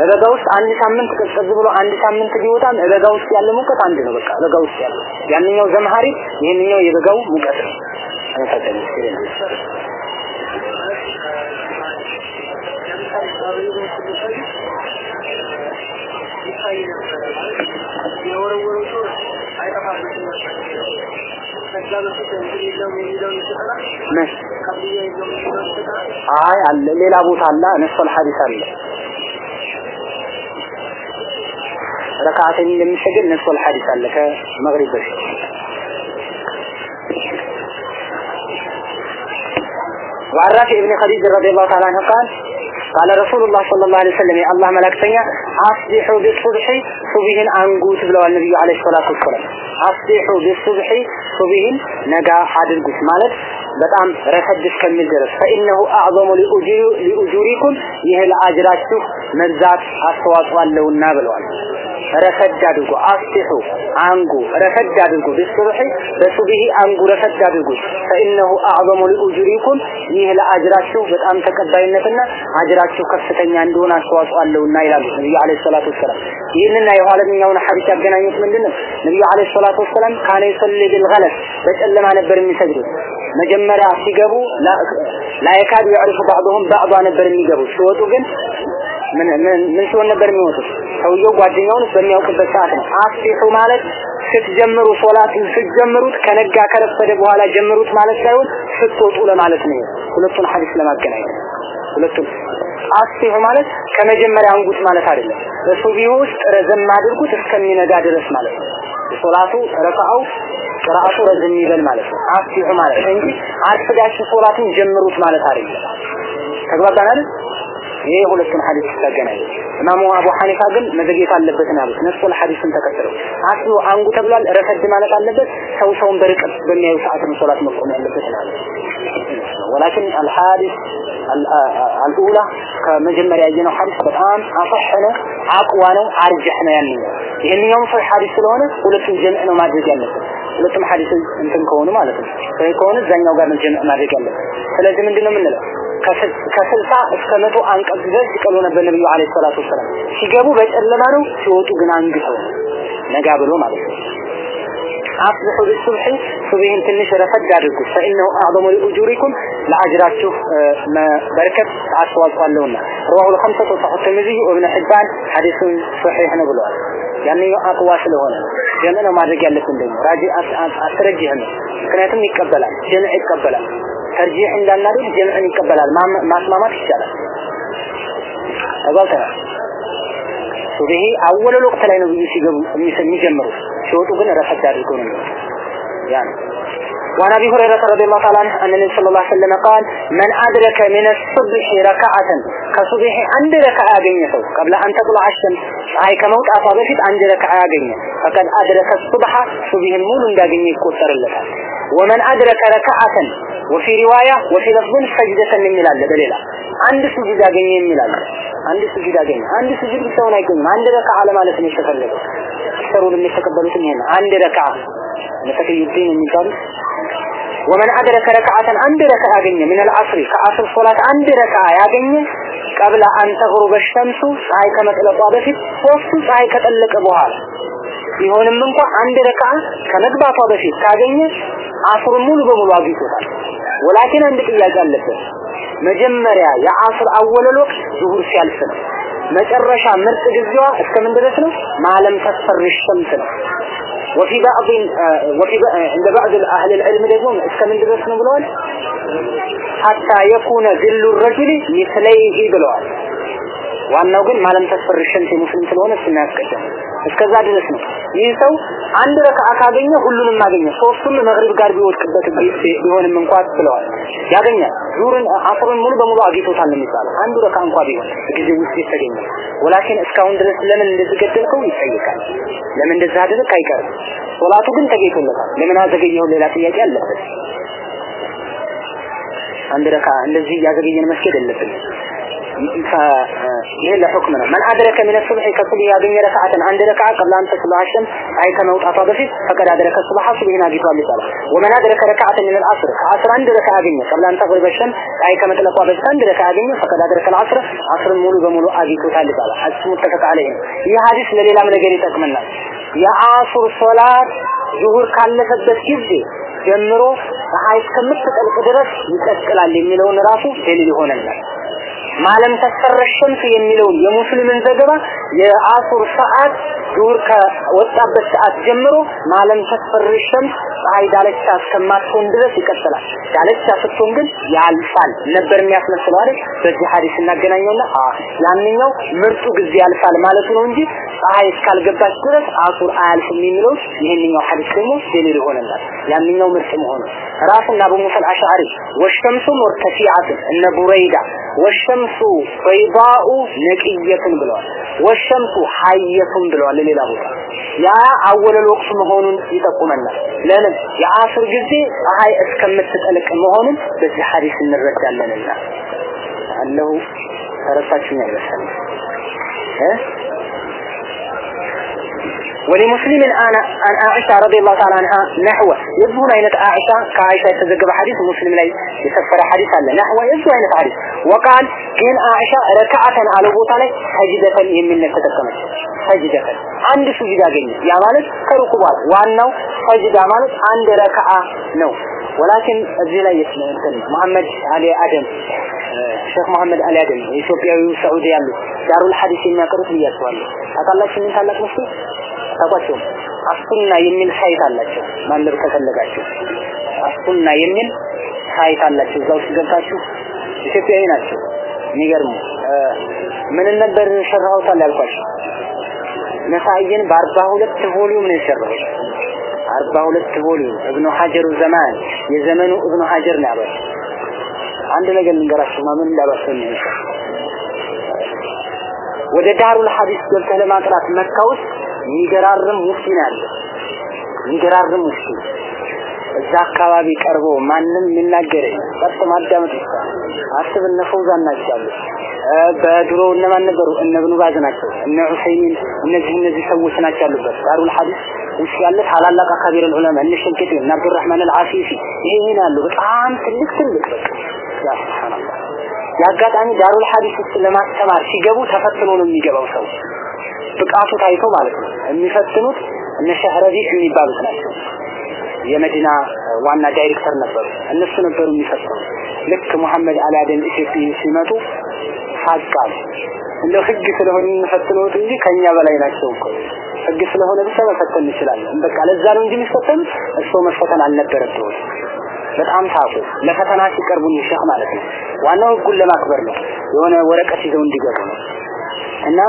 በጋ ውስጥ አንድ ሳምንት ቀዝቀዝ ብሎ አንድ ሳምንት ቢወጣም በጋ ውስጥ ያለ ሙቀት አንድ ነው። በቃ በጋ ውስጥ ያለ ያንኛው ዘምሃሪ ይሄንኛው የበጋው ሙቀት ነው። የወረወረው ሰው አይጠፋበትም ነበር። ከዛ በፊት እንትን የለውም የሚለውን ይሰጠናል። ምን ቀብያ የለውም የሚለውን ይሰጠናል። አይ አለ ሌላ ቦታ አለ ነፍሰል ሐዲስ አለ ረካዓተኝ እንደሚሰግድ ነፍሰል ሐዲስ አለ ከመግሪብ በፊት وعن رافع بن خديج رضي الله تعالى عنه قال قال رسول الله صلى الله عليه وسلم الله ملك سنيا أصبحوا بالصبح صبحين أنقوت بلو النبي عليه الصلاة والسلام. أصبحوا بالصبح صبحين نقا حادث قسمالك بطعم رفدش كم من فإنه أعظم لأجوري يهل أجراتك مزاد أصوات والله النابل والله ረፈድ አድርጉ አፍሲሑ አንጉ ረፈድ አድርጉ። ቢሱብሂ በሱብሂ አንጉ ረፈድ አድርጉ። ፈኢነሁ አዕዘሙ ሊኡጅሪኩም። ይህ ለአጅራችሁ በጣም ተቀባይነትና አጅራችሁ ከፍተኛ እንደሆነ አስተዋጽኦ አለውና ይላሉ ነብዩ አለይሂ ሰላቱ ወሰለም ይህንና የኋለኛውን ሐዲስ ያገናኙት ምንድነው? ነብዩ አለይሂ ሰላቱ ወሰለም ካነ ይሰሊ ቢልገለስ በጨለማ ነበር የሚሰግዱት። መጀመሪያ ሲገቡ ላይካድ ያዕሪፉ ባዕዱሁም ባዕዷ ነበር የሚገቡ ሲወጡ ግን ምን ሲሆን ነበር የሚወጡት? ሰውየው ጓደኛውን በሚያውቅበት ሰዓት ነው። አስቢሑ ማለት ስትጀምሩ ሶላትን ስትጀምሩት ከነጋ ከረፈደ በኋላ ጀምሩት ማለት ሳይሆን ስትወጡ ለማለት ነው ሁለቱን ሐዲስ ለማገናኘት ሁለቱም አስቢሑ ማለት ከመጀመሪያ አንጉት ማለት አይደለም። በሱቢ ውስጥ ረዘም አድርጉት እስከሚነጋ ድረስ ማለት ነው። ሶላቱ ረካዓው ቅራአቱ ረዘም ይበል ማለት ነው። አስቢሑ ማለት እንጂ አርፍዳችሁ ሶላትን ጀምሩት ማለት አይደለም። ተግባባን አይደል ይሄ ሁለቱን ሐዲስ ተገናኝ ኢማሙ አቡ ሐኒፋ ግን መዘግየት አለበት ነው ያሉት። ነሱል ሐዲስን ተከትለው አስሉ አንጉ ተብሏል። ረፈድ ማለት አለበት ሰው ሰውን በርቀት በሚያዩ ሰዓት ነው ሶላት መቆም ያለበት ነው ያሉት። ወላኪን አልሐዲስ አልኡላ ከመጀመሪያ ያየነው ሐዲስ በጣም አፈሐ ነው፣ አቅዋ ነው፣ አርጅሕ ነው ያንኛው። ይሄንኛውም ሰው ሐዲስ ስለሆነ ሁለቱን ጀምዕ ነው ማድረግ ያለበት። ሁለቱም ሐዲስ እንትን ከሆኑ ማለት ነው። ከሆነ እዛኛው ጋር ነው ጀምዕ ማድረግ ያለበት። ስለዚህ ምንድነው የምንለው? كسلطة اسكنته عنك الزجاج يقولون بالنبي عليه الصلاة والسلام سيقابوا بيت ألمانو سيوتوا قنان بيحوه نقاب الروم أصبحوا بالصبح صبيهم تنش رفض داركو فإنه أعظم لأجوركم لأجرات شوف ما بركة عشوال قال لهم رواه الخمسة وصحوا التمزيه ومن حبان حديث صحيح نقوله يعني أقوى شلوهنا لأننا ما رجع لكم دينه راجع أترجع منه كنا يتم يكبلا جنع يكبلا ተርጂህ እንዳናደርግ ጀምዕን ይቀበላል ማስማማት ይቻላል ተባልተናል ሱብሂ አወለ ወቅት ላይ ነው ብዙ ሲገቡ የሚጀምሩት ሲወጡ ግን ረፈት አድርገው ነው ያ ነው وعن ابي هريره رضي الله تعالى عنه ان النبي صلى الله عليه وسلم قال من ادرك من الصبح ركعه كصبح عند ركعه ያገኘ ሰው قبل ان تطلع الشمس ፀሐይ ከመውጣቷ በፊት አንድ ረክዓ ያገኘ فقد ادرك الصبح ሱብሂን ሙሉ እንዳገኘ ይቆጠርለታል ومن ادرك ركعه وفي روايه وفي لفظ سجدة የሚል አለ በሌላ አንድ ስጁድ ያገኘ የሚል አለ አንድ ስጁድ ያገኘ አንድ ስጁድ ብቻውን አይገኝም አንድ ረክዓ ለማለት ነው የተፈለገው ሰሩን የሚተቀበሉት ይሄ ነው አንድ ረክዓ ለተከዩዲን የሚባሉት ومن أدرك ركعة عند ركعة ያገኘ من العصر ከአስር ሶላት አንድ ረክዓ ያገኘ قبل أن تغرب الشمس ፀሐይ ከመጥለቋ በፊት ሶስቱ ፀሐይ ከጠለቀ በኋላ ቢሆንም እንኳን አንድ ረክዓ ከመግባቷ በፊት ካገኘ አስሩን ሙሉ በሙሉ አግኝቶታል ወላኪን አንድ ጥያቄ አለበት መጀመሪያ የአስር አወለል ወቅት ዙሁር ሲያልፍ ነው መጨረሻ ምርጥ ጊዜዋ እስከምን ድረስ ነው ማለም ተስፈርሽ ሸምስ ነው وفي بعض وفي عند بعض اهل العلم ደግሞ እስከምን ድረስ ነው ብለዋል حتى يكون ذل الرجل مثليه ብለዋል ዋናው ግን ማለም ተስፈርሽን ሙስሊም ስለሆነ ስናስቀደም እስከዛ ድረስ ነው። ይህ ሰው አንድ ረካዓ ካገኘ ሁሉንም አገኘ። ሶስቱም መግሪብ ጋር ቢወድቅበት ቢሆንም እንኳን ብለዋል። ያገኛል። ዙርን አስርን ሙሉ በሙሉ አግኝቶታል የሚባለው። አንዱ ረካ እንኳ ቢሆን ጊዜ ውስጥ የተገኘ። ولكن እስካሁን ድረስ ለምን እንደዚህ ገደልከው? ይጠይቃል። ለምን እንደዚህ አደረክ አይቀርም። ሶላቱ ግን ተገኝቶለታል። ለምን አዘገየው ሌላ ጥያቄ አለበት አንድ ረካ እንደዚህ እያዘገየን መስገድ የለብንም ይሄ ለሁክም ነው። من أدرك من الصبح ከሱብሒ ያገኘ ركعة አንድ ረካዓ قبل أن تطلع الشمس أي ከመውጣቷ በፊት فقد أدرك الصبح ሱብሂን አግኝቷል ይባላል። ومن أدرك ركعة من العصر ከዓስር አንድ ረካዓ አገኘ قبل أن تغرب الشمس አይ ከመጥለቋ በፊት አንድ ረካዓ አገኘ ፈቀድ አድረከ አልዓስር ዓስርን ሙሉ በሙሉ አግኝቶታል ይባላል። ሐዲስ ሙተፈቅ ዐለይሂ ነው። ለሌላም ነገር ይጠቅመናል። የአሱር ሶላት ዙሁር ካለፈበት ጊዜ ጀምሮ ፀሐይ እስከምትጠልቅ ድረስ ይቀጥላል የሚለውን ራሱ ደሊል ይሆነናል። ማለም ተሰረ ሸምስ የሚለውን የሙስሊምን ዘገባ የአሱር ሰዓት ዙር ከወጣበት ሰዓት ጀምሮ ማለም ተሰረ ሸምስ ፀሐይ ዳለቻ እስከማትሆን ድረስ ይቀጥላል። ዳለቻ ስትሆን ግን ያልፋል ነበር የሚያስመስለው አይደል? በዚህ ሐዲስ እናገናኘውና ያንኛው ምርጡ ጊዜ ያልፋል ማለቱ ነው እንጂ ፀሐይ እስካልገባች ድረስ አሱር አያልፍም የሚለው ይሄንኛው ሐዲስ ደግሞ ደሊል ይሆነናል። ያንኛው ምርጥ መሆኑ ራስና ሙሳ አልአሽዓሪ ወሸምሱ ሙርተፊዓትን እነ ቡረይዳ ወሸምሱ በይዳኡ ነቅየቱን ብለዋል። ወሸምሱ ሐየቱን ብለዋል። ሌላ ቦታ ያ አወለል ወቅት መሆኑን ይጠቁመናል። ለምን? የአስር ጊዜ ፀሐይ እስከምትጠልቅ መሆኑን በዚህ ሐዲስ እንረዳለንና። አለሁ ተረሳችሁኝ አይመስልም እ ولمسلم أنا عن عائشة رضي الله تعالى عنها نحو يذهن أين عائشة كعائشة يتزقب حديث مسلم لي يسفر حديث الله نحو يذهن أين حديث وقال كان عائشة ركعة على بوطانة سجدة يمين تتكمل سجدة عند سجدة جنة يا مالك كركوبات وانو سجدة مالك عند ركعة نو ولكن እዚህ ላይ እንትን መሐመድ አሊ አደም ሼክ መሐመድ አሊ አደም ኢትዮጵያዊ ሳዑዲ ያሉ ዳሩል ሐዲስ የሚያቀሩት ብያቸዋለሁ። ታውቃላችሁ ምን ታላቅ መስጊድ ታውቋቸው አሱና የሚል ሳይት አላቸው። ማንበብ ከፈለጋችሁ አሱና የሚል ሳይት አላቸው። እዛ ውስጥ ኢትዮጵያዊ ናቸው። የሚገርሙ ምን ነበር ሸራውታል ያልኳችሁ ነሳይን በአርባ ሁለት volume ነው የሰራሁት። አርባ ሁለት volume እብኑ ሀጀሩ ዘማን የዘመኑ እብኑ ሀጀር ነው ያበል አንድ ነገር ልንገራችሁ ማመን እንዳባሰን ወደ ዳሩል ሐዲስ ገብተህ ለማጥራት መካ ውስጥ የሚገራርም ሙፍቲ ነው ያለ የሚገራርም እዛ አካባቢ ቀርቦ ማንም የሚናገር ቀጥ ማዳመጥ ይችላል አስብ እነ ፈውዛን በድሮ እነማን ነበሩ? እነ ብኑ ባዝ ናቸው። እነ ዑሰይሚን እነዚህ እነዚህ ሰዎች ናቸው ያሉበት። ዳሩል ሐዲስ ውስጥ ያለ ታላላቅ أكابر ዑለማ እነ ሸንቀጤ እነ አብዱራህማን አልዓፊፊ ይሄ ይሄን ያሉ በጣም ትልቅ ትልቅ በቃ። ያ ሱብሃንአላህ የአጋጣሚ ዳሩል ሐዲስ ውስጥ ለማስተማር ሲገቡ ተፈትኖ ነው የሚገባው ሰው ብቃቱ ታይቶ ማለት ነው። የሚፈትኑት እነ የሚባሉት ናቸው። የመዲና ዋና ዳይሬክተር ነበሩ። እነሱ ነበሩ የሚፈትኑ ልክ መሐመድ አላደን ኢትዮጵያ ሲመጡ ሳቃል እንደው ህግ ስለሆነ የሚፈትኑት እንጂ ከኛ በላይ ናቸው እኮ። ህግ ስለሆነ ብቻ መፈተን እንችላለን። በቃ ለዛ ነው እንጂ የሚፈተኑት እሱ መፈተን አልነበረብንም። በጣም ታቁ ለፈተና ሲቀርቡ ሸህ ማለት ነው። ዋናው ህጉን ለማክበር ነው። የሆነ ወረቀት ይዘው እንዲገቡ ነው። እና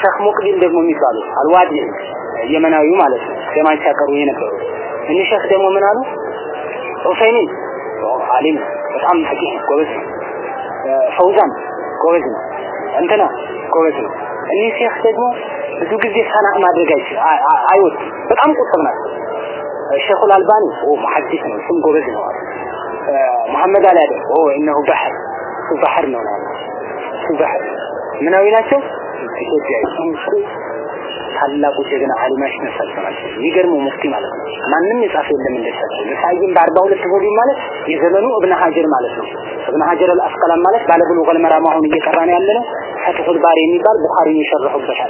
ሸህ ሙቅቢል ደግሞ የሚባሉ አልዋዲ የመናዊው ማለት ነው። ጀማን ሲያቀርቡ የነበሩ እኒህ ሸህ ደግሞ ምን አሉ? ዑሰይሚን። አሊም በጣም ፈቂህ ጎበዝ ነው። ፈውዛን ጎበዝ ነው። እንትና ጎበዝ ነው። እኒህ ሼህ ደግሞ ብዙ ጊዜ ሰና ማድረግ አይችል አይወድ በጣም ቁጥብ ናቸው። ሼኹ አልባኒ ኦ መሐዲስ ነው እሱም ጎበዝ ነው መሐመድ አሊ አደም ኦ እነሁ ባህር እሱ ባህር ነው ነው እሱ ባህር ምናዊ ናቸው? ኢትዮጵያዊ ታላቁ ጀግና አሊማሽ ነሳቸው ናቸው። የሚገርሙ ሙፍቲ ማለት ነው። ማንም የጻፈ የለም እንደሳቸው ለሳይም በአርባ ሁለት ማለት የዘመኑ እብነ ሀጀር ማለት ነው። እብነ ሀጀር አልአስቀላም ማለት ባለብሉ ወልመራማ አሁን እየቀራ ነው ያለ ነው። ባሪ የሚባል ቡኻሪ የሸረሁበት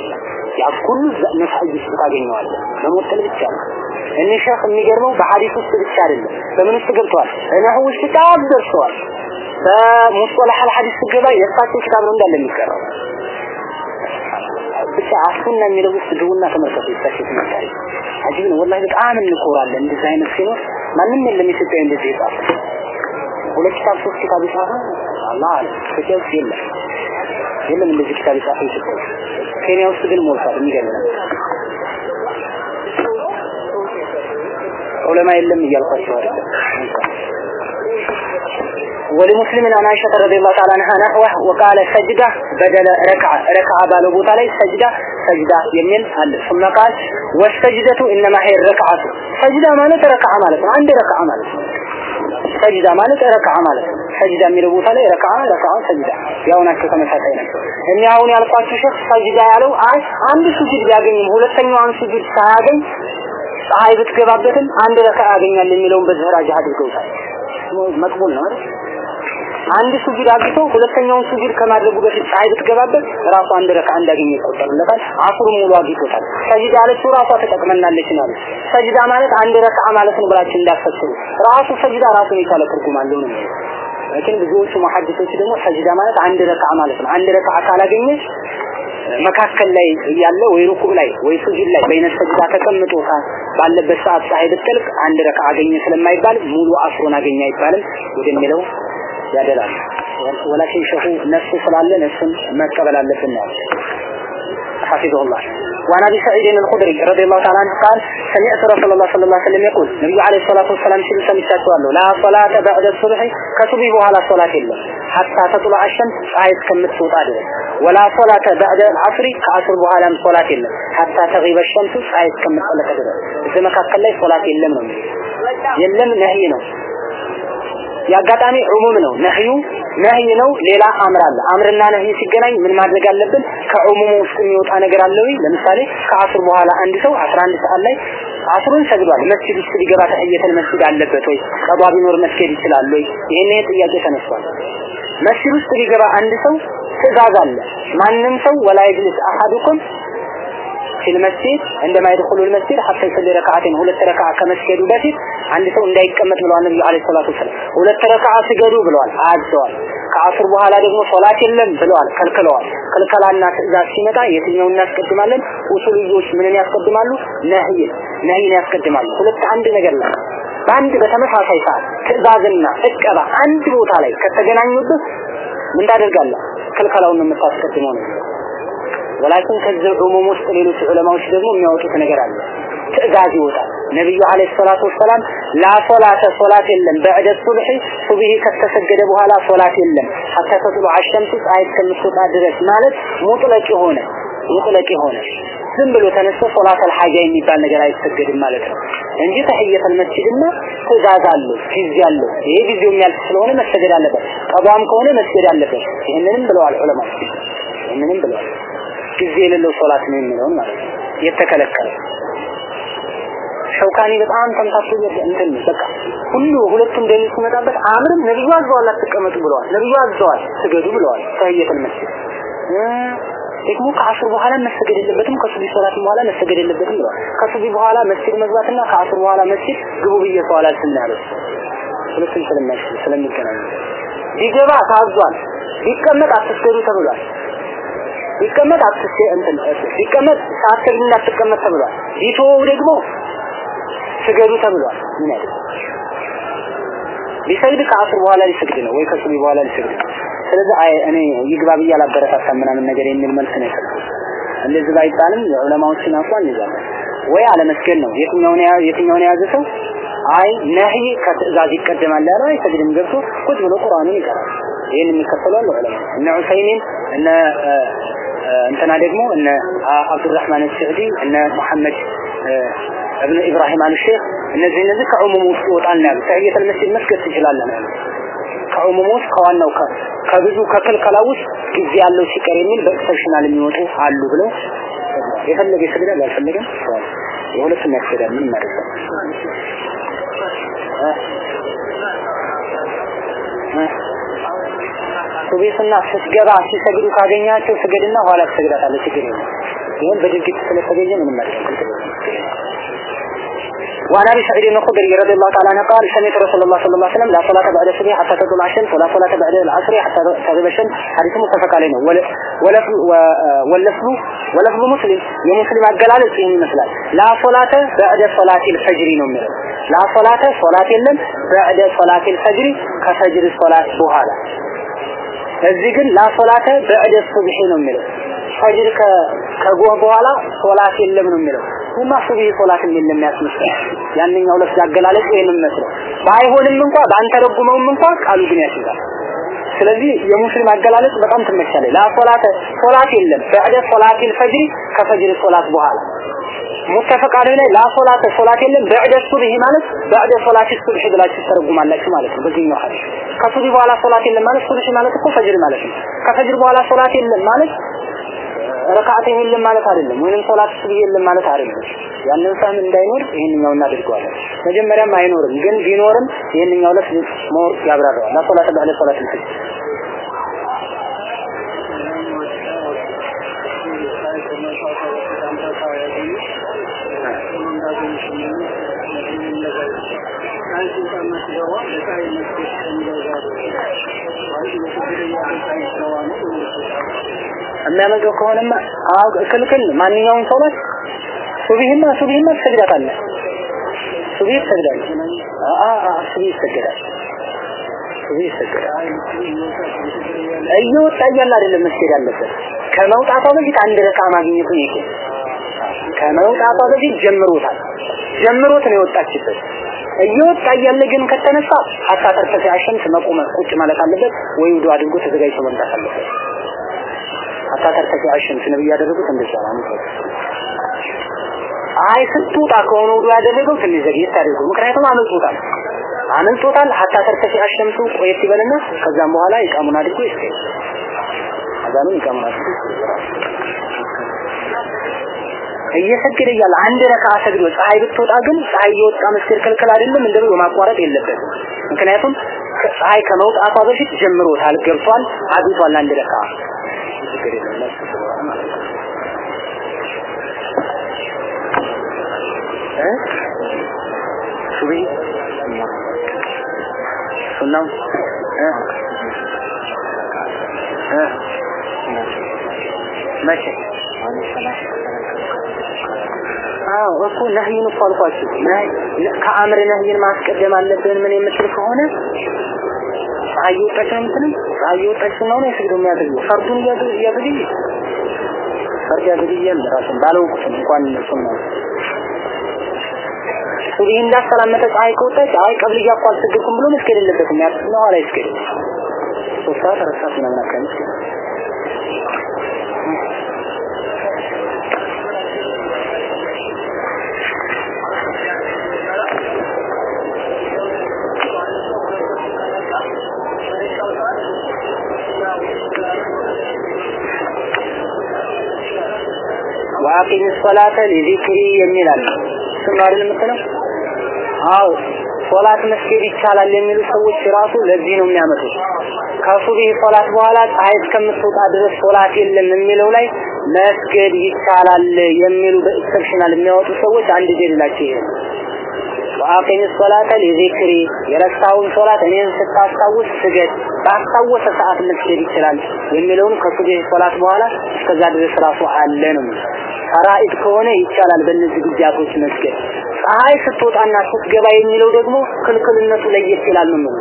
ያ ሁሉ ነሳይ ውስጥ ታገኘዋለህ ብቻ ነው። እኔ ሸህ የሚገርመው በሐዲስ ውስጥ ብቻ አይደለም። በምን ውስጥ ገብተዋል? ነህው ውስጥ ደርሰዋል በሙስጠላህ አልሐዲስ ገባ የእሳቸው ኪታብ ነው እንዳለ የሚቀረው። ብቻ አሱና የሚለው ውስጥ ግቡና ተመልከቱ። የእሳቸው ነው። ወላሂ በጣም እንኮራለን። እንደዚህ አይነት ሲኖር ማንም የለም ኢትዮጵያ እንደዚህ የጻፈ። ሁለት ኪታብ ሶስት ኪታብ የጻፈ? አላህ አለ። ኢትዮጵያ ውስጥ የለም። እንደዚህ ኪታብ የጻፈ ኢትዮጵያ ኬንያ ውስጥ ግን ሞልቷል። የሚገርም ዑለማ የለም እያልኳቸው አይደለም ولمسلم عن عائشة رضي الله تعالى عنها نحوه وقال سجدة بدل ركعة ركعة بالبوت عليه سجدة سجدة يمين ثم قال والسجدة إنما هي الركعة سجدة مالت ركعة مالت عند ركعة مالت ሰጅዳ ማለት ረክዓ ማለት ነው። ሰጅዳ የሚለው ቦታ ላይ ረክዓ ረክዓ ሰጅዳ ያው ናቸው ተመሳሳይ ናቸው። እኔ አሁን ያልኳችሁ ሸክ ሰጅዳ ያለው አይ አንድ ሱጁድ ቢያገኝም ሁለተኛውን ሱጁድ ሳያገኝ ፀሐይ ብትገባበትም አንድ ረክዓ ያገኛል የሚለውን በዝህራጅ አድርገውታል። መቅቡል ነው አይደል? አንድ ሱጁድ አግኝቶ ሁለተኛውን ሱጁድ ከማድረጉ በፊት ፀሐይ ብትገባበት ራሱ አንድ ረካ እንዳገኘ ይቆጠርለታል። አስሩን ሙሉ አግኝቶታል። ሰጅዳ ያለችው ራሷ ተጠቅመናለች ነው። ሰጅዳ ማለት አንድ ረካ ማለት ነው ብላችሁ እንዳትፈስሩ። ራሱ ሰጅዳ ራሱን የቻለ ትርጉም አለው ነው። ግን ብዙዎቹ መሐዲሶች ደግሞ ሰጅዳ ማለት አንድ ረካ ማለት ነው። አንድ ረካ ካላገኘ መካከል ላይ ያለ ወይ ሩኩዕ ላይ ወይ ሱጁድ ላይ በይነ ሰጅዳ ተቀምጦ ባለበት ሰዓት ፀሐይ ብትጠልቅ አንድ ረካ አገኘ ስለማይባል ሙሉ አስሩን አገኘ አይባልም ወደሚለው ያደላል። ወላኪን ሸሁ ነፍስ ስላለ ነፍስን መቀበል አለብን ነው حفظه الله وعن ابي سعيد الخدري رضي الله تعالى عنه قال سمعت رسول الله صلى الله عليه وسلم يقول النبي عليه الصلاه والسلام ሲሉ ሰምቻቸዋለሁ لا صلاه بعد الصبح ከሱብሂ በኋላ ሶላት የለም حتى تطلع الشمس ፀሐይ እስከምትወጣ ድረስ ولا صلاه بعد العصر ከአስር በኋላም ሶላት የለም حتى تغيب الشمس ፀሐይ እስከምትጠልቅ ድረስ እዚህ መካከል ላይ ሶላት የለም ነው የለም ነህይ ነው የአጋጣሚ ዑሙም ነው። ነህዩ ነህይ ነው። ሌላ አምር አለ። አምርና ነህይ ሲገናኝ ምን ማድረግ አለብን? ከዑሙሙ ውስጥ የሚወጣ ነገር አለ ወይ? ለምሳሌ ከአስር በኋላ አንድ ሰው 11 ሰዓት ላይ አስሩን ሰግዷል። መስጂድ ውስጥ ሊገባ ተህየተል መስጂድ አለበት ወይ? ቀዷ ቢኖር መስጊድ ይችላል ወይ? ይሄን ጥያቄ ተነስቷል። መስጂድ ውስጥ ሊገባ አንድ ሰው ትእዛዝ አለ። ማንም ሰው ወላ ይጅልስ አሐዱኩም ፊል መስጂድ እንደማ ይድኹሉል መስጂድ ሐታ ይሰሊ ረካዓተን ሁለት ረካዓ ከመስገዱ በፊት አንድ ሰው እንዳይቀመጥ ብለዋል ነብዩ አለይሂ ሰላቱ ወሰለም። ሁለት ረካዓ ስገዱ ብለዋል፣ አዘዋል። ከአስር በኋላ ደግሞ ሶላት የለም ብለዋል፣ ከልክለዋል። ክልከላና ትእዛዝ ሲመጣ የትኛው እናስቀድማለን? ኡሱልዮች ምንን ያስቀድማሉ? ነህይን ነህይን ያስቀድማሉ። ሁለት አንድ ነገር ነው። በአንድ በተመሳሳይ ሰዓት ትእዛዝና እቀባ አንድ ቦታ ላይ ከተገናኙበት ምን ታደርጋለህ? ክልከላውን የምታስቀድመው ነው። ወላኪን ከዚህ ዑሙም ውስጥ ሌሎች ዑለማዎች ደግሞ የሚያወጡት ነገር አለ። ትእዛዝ ይወጣል። ነብዩ አለይሂ ሰላቱ ወሰላም ላ ሶላተ ሶላት የለም። በዕደ ሱብሂ ሱብሂ ከተሰገደ በኋላ ሶላት የለም። ሐታ ተጥሉ አሸምሱ ፀሐይ እስከምትወጣ ድረስ ማለት ሙጥለቅ የሆነ ሙጥለቅ የሆነ ዝም ብሎ ተነስቶ ሶላት አልሐጃ የሚባል ነገር አይሰገድም ማለት ነው እንጂ ተህየተል መስጂድና ትእዛዝ አለው ጊዜ አለው። ይሄ ጊዜው የሚያልፍ ስለሆነ መሰገድ አለበት። ቀዷም ከሆነ መስገድ አለበት። ይህንንም ብለዋል ዑለማ ይህንንም ብለዋል ጊዜ የሌለው ሶላት ነው የሚለውን ማለት የተከለከለ ሸውካኒ በጣም ተምታቱ እንትን በቃ ሁሉ ሁለቱም ደሊል ሲመጣበት አምርም ነብዩ አዘዋል አትቀመጡ ብለዋል። ነብዩ አዘዋል ስገዱ ብለዋል። ተህየተል መስጂድ ደግሞ ከአስር በኋላ መሰገድ የለበትም ከሱቢ ሶላት በኋላ መሰገድ የለበትም ብለዋል። ከሱቢ በኋላ መስጂድ መግባትና ከአስር በኋላ መስጂድ ግቡ ብዬ አላልኩም ያለው ሁለቱም ስለሚገናኙ ቢገባ ታዟል ቢቀመጥ አትስገዱ ተብሏል ቢቀመጥ አትስገ እንትን ቢቀመጥ ሳትሰግድ እንዳትቀመጥ ተብሏል። ቢተወው ደግሞ ስገዱ ተብሏል። ምን ያደርግ ቢሰግድ ከአስር በኋላ ሊሰግድ ነው ወይ ከሱቢ በኋላ ሊሰግድ ነው። ስለዚህ አይ እኔ ይግባ ብዬ ምናምን ነገር የሚል መልስ ነው የሰጠው። እንደዚህ ባይባልም የዑለማዎችን አቋም ይዛል። ወይ አለመስገድ ነው። የትኛውን የያዘ ሰው? አይ ነህይ ከትእዛዝ ይቀደማል ያለው አይሰግድም ገብቶ ቁጭ ብሎ ቁርአኑን ይቀራል። ይሄን የሚከተሉ ዑለማ። እነ ዑሰይሚን እነ እንትና ደግሞ እነ አብዱራህማን አልስዕዲ እነ መሐመድ እብነ ኢብራሂም አልሼክ እነዚህ እነዚህ ከዑሙም ውስጥ ይወጣል ነው ያሉት ተህየተል መስጂድ መስገድ ትችላለህ ነው ያሉት ከዑሙም ውስጥ ከዋናው ከብዙ ከክልከላ ውስጥ ጊዜ ያለው ሲቀር የሚል በ exceptional የሚወጡ አሉ ብለው የፈለገ ይሰግዳል ያልፈለገም የሁለቱም ያስገዳል። ምን ማለት ነው ሱቤትና ስትገባ ሲሰግዱ ካገኛቸው ስገድና ኋላ ትሰግዳታለህ ችግር የለም ይህን በድርጊት ስለተገኘ ምንም ማለት ነው وعن ابي سعيد الخدري رضي الله تعالى عنه قال سمعت رسول الله صلى الله عليه وسلم لا صلاه بعد الصبح حتى تطلع الشمس ولا صلاه بعد العصر حتى تغيب الشمس حديث متفق عليه ولفظ واللفظ ولفظ مسلم የሙስሊም አገላለጽ ይህን ይመስላል ላ ሶላተ በዕደ ሶላት الفجر ነው የሚለው ላ ሶላተ ሶላት የለም በዕደ ሶላት الفجر ከፈጅር ሶላት በኋላ እዚህ ግን ላሶላተ በእደ ሱብሂ ነው የሚለው። ፈጅር ከጎህ በኋላ ሶላት የለም ነው የሚለው። ሁማ ሱብሂ ሶላት የለም ያስመስላል ያንኛው ለፍዛ አገላለጽ ይሄንን መስሎ ባይሆንም እንኳ ባንተ ረጉመውም ቃሉ ግን ያስይዛል። ስለዚህ የሙስሊም አገላለጽ በጣም ትመቻለች። لا صلاة ሶላት የለም። بعد صلاة الفجر ከፈጅር ሶላት በኋላ متفق عليه لا صلاة ሶላት የለም። بعد الصبح ማለት بعد صلاة الصبح ብላችሁ ተረጉማላችሁ ማለት ነው። በዚህኛው ሐዲስ ከሱብሂ በኋላ ሶላት የለም ማለት ሱብሂ ማለት እኮ ፈጅር ማለት ነው። ከፈጅር በኋላ ሶላት የለም ማለት ረካዓተኝ የለም ማለት አይደለም። ወይንም ሶላት ሱብሂ የለም ማለት አይደለም። ያንን ሳም እንዳይኖር ይሄንኛው እናደርገዋለን። መጀመሪያም አይኖርም ግን ቢኖርም ይሄንኛው ለፍ more ያብራራዋል። لا صلاة بعد صلاة الفجر የሚያመገው ከሆነማ አዎ ክልክል ማንኛውም ሶላት ሱብሂማ ሱብሂማ ትሰግዳታለህ ሱብሂ ትሰግዳለህ ሱብሂ ይሰገዳል ሱብሂ ይሰገዳል እየወጣ እያለ አይደለም መስገድ ያለበት። ከመውጣቷ በፊት አንድ ረካ ማግኘቱ ይሄ ከመውጣቷ በፊት ጀምሮታል ጀምሮት ነው የወጣችበት። እየወጣ እያለ ግን ከተነሳ ሀታ አሸምስ መቆም ቁጭ ማለት አለበት። ወይ ውዱ አድርጎ ተዘጋጅቶ መምጣት አለበት። ሀታ ተርፈተ አሸምስ ያደረጉት እንደዛ ነው። አይ ስትወጣ ከሆነ ውዱ ያደረገው ትንሽ ዘግየት አድርጎ ምክንያቱም አመልጦታል። አመልጦታል። ሀታ አሸምሱ ቆየት ይበልና ከዛም በኋላ ይቃሙን አድርጎ ይስከይ አዛኑን ይቃሙን አድርጎ እየሰገደ እያለ አንድ ረካ ሰግዶ ፀሐይ ብትወጣ ግን ፀሐይ እየወጣ መስገድ ክልክል አይደለም እንደው ማቋረጥ የለበትም። ምክንያቱም ፀሐይ ከመውጣቷ በፊት ጀምሮታል ገብቷል አግብቷል አንድ ረካ። ሱቢ አዎ እኮ ነህይን እኮ አልኳችሁ። ከአምር ነህይን ማስቀደም አለብን ምን የምትል ከሆነ? ፀሐይ ወጣች ነው የምትለው ፀሐይ ወጣች ነው ነው ስግዶ የሚያደርገው? ፈርዱን እያገኝ ፈርድ ያገድያል ራሱን ባላውቁት እንኳን እሱን ነው። ሱብሂ እንዳሰላመተ ፀሐይ ከወጣች አይ ቀብልያ እኮ አልሰገድኩም ብሎ መስገድ የለበትም። ያስ ነው አላ ይስገድ ሶስት ሰዓት አራት ሰዓት ምናምን አካባቢ وأقم الصلاة لذكري የሚል አለ። እሱን ነው አይደል ሶላት መስገድ ይቻላል የሚሉ ሰዎች ራሱ ለዚህ ነው የሚያመጡት። ከሱብሂ ሶላት በኋላ ፀሐይ እስከምትወጣ ድረስ ሶላት የለም የሚለው ላይ መስገድ ይቻላል የሚሉ በ exceptional የሚያወጡ ሰዎች አንድ ደሊላቸው ይሄ وأقم الصلاة لذكري የረሳውን ሶላት እኔን ስታስታውስ ስገድ ባስታወሰ ሰዓት መስገድ ይችላል የሚለውን ከሱብሂ ሶላት በኋላ እስከዛ ድረስ ራሱ አለ ነው ፈራኢድ ከሆነ ይቻላል በእነዚህ ጊዜያቶች መስገድ። ፀሐይ ስትወጣና ስትገባ የሚለው ደግሞ ክልክልነቱ ለየት ይላል ነው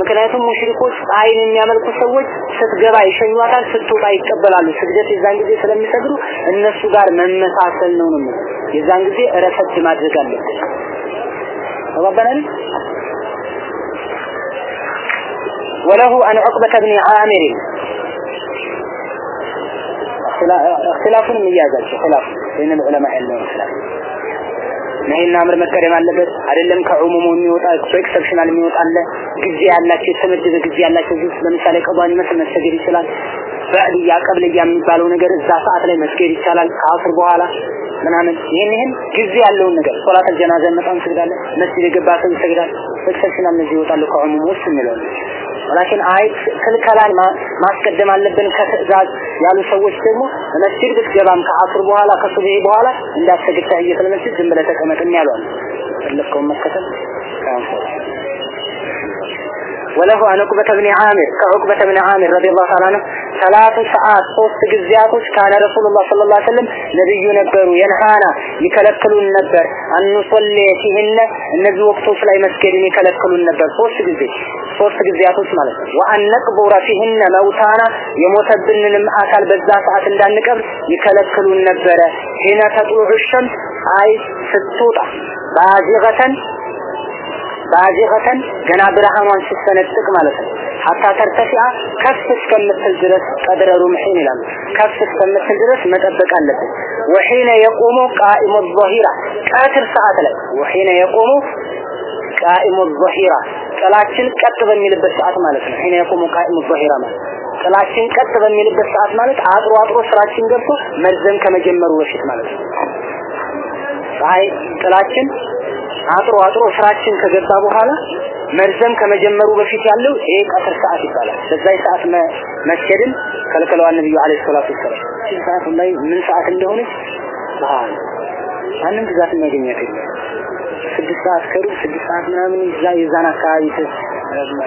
ምክንያቱም ሙሽሪኮች ፀሐይን የሚያመልኩ ሰዎች ስትገባ ይሸኟታል ስትወጣ ይቀበላሉ። ስግደት የዛን ጊዜ ስለሚሰግዱ እነሱ ጋር መመሳሰል ነው ነው የዛን ጊዜ ረፈድ ማድረግ ربنا. وله أن عقبة بن عامر. اختلاف مياز اختلاف. بين العلماء علم الاختلاف نحن نامر مكرم على بس عرلم كعموم ميوت أكسو اكسبشن على ميوت على. قزي على الله كي سمجد قزي على الله كي سمجد قزي على الله كي سمجد قزي على الله كي سمجد قزي على الله كي سمجد በዕድያ ቀብልያ የሚባለው ነገር እዛ ሰዓት ላይ መስገድ ይቻላል። ከአስር በኋላ ምናምን ይሄን ይሄን ጊዜ ያለውን ነገር ሶላት ጀናዛ መጣም ይሰግዳል መስጊድ የገባ ሰው ይሰግዳል exceptional እነዚህ ይወጣሉ ከዑሙሙ ውስጥ የሚለው ولكن አይ ክልከላን ማስቀደም አለብን። ከትእዛዝ ያሉ ሰዎች ደግሞ መስጊድ ብትገባም ከአስር በኋላ ከሱብሂ በኋላ እንዳትሰግድ تحية المسجد ዝም ብለህ ተቀመጥ ይሉሃል። የፈለከውን መከተል وله عن عقبة بن عامر ከዑቅበተ ብን ዓሚር رضي الله تعالى عنه ثلاث ساعات ሶስት ጊዜያቶች كان رسول الله صلى الله عليه وسلم ነብዩ ነበሩ። የንሃና ይከለክሉን ነበር። አንሶሌ ሲህነ እነዚህ ወቅቶች ላይ መስገድን ይከለክሉን ነበር። ሶስት ጊዜ ሶስት ጊዜያቶች ማለት ነው። ወአንቅቡረ ፊህነ መውታና የሞተብንንም አካል በዛ ሰዓት እንዳንቀብር ይከለክሉን ነበረ። ሂነ ተጥሉዑ ሸምስ አይ ስትወጣ ባዚገተን ባዚፈተን ገና ብርሃኗን ስትሰነጥቅ ማለት ነው። ሀታ ተርተፊአ ከፍ እስከምትል ድረስ ቀድረ ሩምሒን ይላሉ። ከፍ እስከምትል ድረስ መጠበቅ አለብን ወሒነ የቆሙ ቃኢሙ ظሂራ ቀትር ሰዓት ላይ ወሒነ የቆሙ ቃኢሙ ظሂራ ጥላችን ቀጥ በሚልበት ሰዓት ማለት ነው። ሒነ የቆሙ ቃኢሙ ظሂራ ማለት ጥላችን ቀጥ በሚልበት ሰዓት ማለት አጥሮ አጥሮ ስራችን ገብቶ መርዘም ከመጀመሩ በፊት ማለት ነው። ፀሐይ ጥላችን አጥሮ አጥሮ ስራችን ከገባ በኋላ መርዘም ከመጀመሩ በፊት ያለው ይሄ ቀትር ሰዓት ይባላል። በዛ ሰዓት መስገድን ከልክለዋል ነብዩ አለይሂ ሰላቱ ወሰላም። እዚህ ሰዓት ላይ ምን ሰዓት እንደሆነች ባህል ማንም ብዛት የሚያገኛት የለም። ስድስት ሰዓት ከሩብ ስድስት ሰዓት ምናምን ይዛ የዛን አካባቢ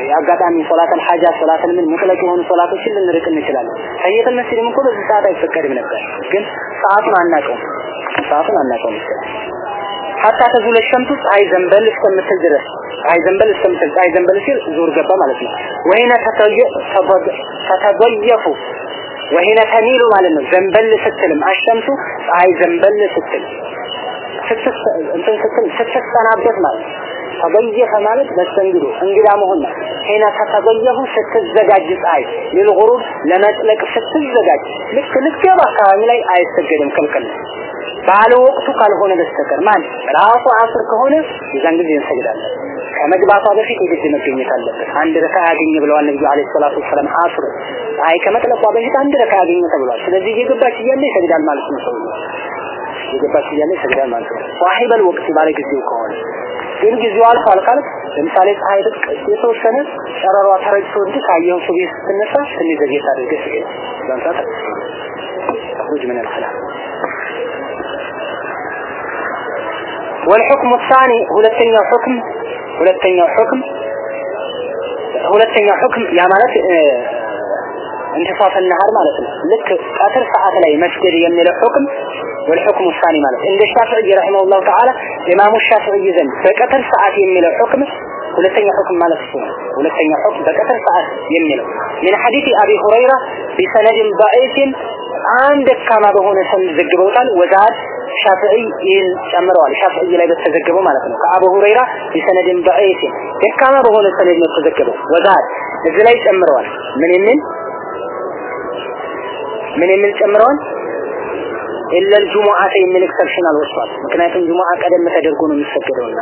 የአጋጣሚ ሶላተል ሐጃ ሶላተል ምን ሙጥለቅ የሆኑ ሶላቶችን ልንርቅ እንችላለን። ተየተል መስጂድም እኮ በዚህ ሰዓት አይፈቀድም ነበር፣ ግን ሰዓቱን አናውቀውም። ሰዓቱን አናውቀውም ይችላል ሐታ ተዙለ ሸምቱ ፀሐይ ዘንበል እስከምትል ድረስ ፀሐይ ዘንበል እስከምትል ፀሐይ ዘንበል ሲል ዙር ገባ ማለት ነው። ወይነ ተተገየፉ ወይነ ተሚሉ ማለት ነው። ዘንበል ስትልም አሸምቱ ፀሐይ ዘንበል ስትል ስትሰናበት ማለት ተገየፈ ማለት በስተንግዶ እንግዳ መሆን ሄና ተተገየፉ ስትዘጋጅ ፀሐይ ሊልጉሩብ ለመጥለቅ ስትዘጋጅ ልክ ልትገባ አካባቢ ላይ አይሰገድም፣ ክልክል ባለ ወቅቱ ካልሆነ በስተቀር ማን ራሱ አስር ከሆነ የዛን ጊዜ እንሰግዳለን። ከመግባቷ በፊት የግድ መገኘት አለበት። አንድ ረካ ያገኘ ብለዋል ነብዩ አለይሂ ሰላቱ ወሰላም። አስር ፀሐይ ከመጥለቋ በፊት አንድ ረካ ያገኘ ተብሏል። ስለዚህ እየገባች እያለ ይሰግዳል ማለት ነው ሰው እየገባች እያለ ይሰግዳል ማለት ነው። ዋሂበል ወቅት ባለ ጊዜው ከሆነ ግን ጊዜው አልፎ አልቃል ለምሳሌ ፀሐይ ልቅ የተወሰነ ጨረሯ ተረጭቶ እንጂ ካየው ሱቤ ስትነሳ ትንሽ ዘጌት አድርገህ ስገድ በምሳት خروج من الخلاف والحكم الثاني ሁለተኛው حكم ሁለተኛው حكم ሁለተኛው حكم ያ ማለት እንተሳፈ النهار ማለት ነው ልክ ቀትር ሰዓት ላይ መስገድ የሚለው حكم والحكم الثاني ማለት እንደ ሻፊዒ ረሂመሁላህ ተዓላ ኢማሙ ሻፊዒ ዘንድ በቀትር ሰዓት የሚለው ሁክም ሁለተኛ ሁክም ማለት እሱ ነው። ሁለተኛ ሁክም በቀትር ሰዓት የሚለው من حديث ابي هريره بسند ضعيف በጣም ደካማ በሆነ ሰነድ ዘግበውታል። ወዛት ሻፊዒ ይህን ጨምረዋል። ሻፊዒ ላይ በተዘገበው ማለት ነው። ከአቡ ሁረይራ ቢሰነድን ضعيف ደካማ በሆነ ሰነድ ነው የተዘገበው። ወዛት እዚህ ላይ ጨምረዋል። ምን የሚል ምን የሚል ጨምረዋል? ኢላ الجمعه የሚል ኤክሰፕሽናል ወጥቷል። ምክንያቱም ጁሙዓ ቀደም ተደርጎ ነው የሚሰገደውና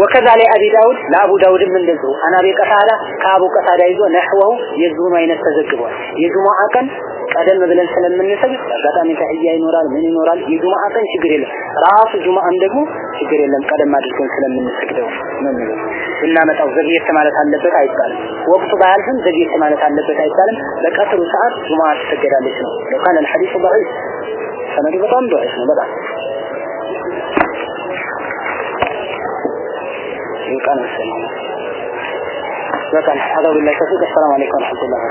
ወከዛ ላይ አቢ ዳውድ ለአቡ ዳውድም እንደዚሁ አናቢ ቀታዳ ከአቡ ቀታዳ ይዞ ነህወው የዚሁኑ አይነት ተዘግቧል። የጁሙዓ ቀን ቀደም ብለን ስለምንሰግድ አጋጣሚ ተህያ ይኖራል ምን ይኖራል። የጁሙዓ ቀን ችግር የለም። ራሱ ጁሙዓም ደግሞ ችግር የለም። ቀደም አድርገን ስለምንሰግደው ነው የሚለው እናመጣው ዘግየት ማለት አለበት አይባልም። ወቅቱ ባያልፍም ዘግየት ማለት አለበት አይባልም። በቀትሩ ሰዓት ጁሙዓ ትሰገዳለች ነው። ለካን الحديث ضعيف ሰነዱ በጣም ዶአይፍ ነው በጣም ይቃን መሰለኝ በቃ አዳው ቢላህ ተፈቀደ ሰላም አለይኩም ወራህመቱላሂ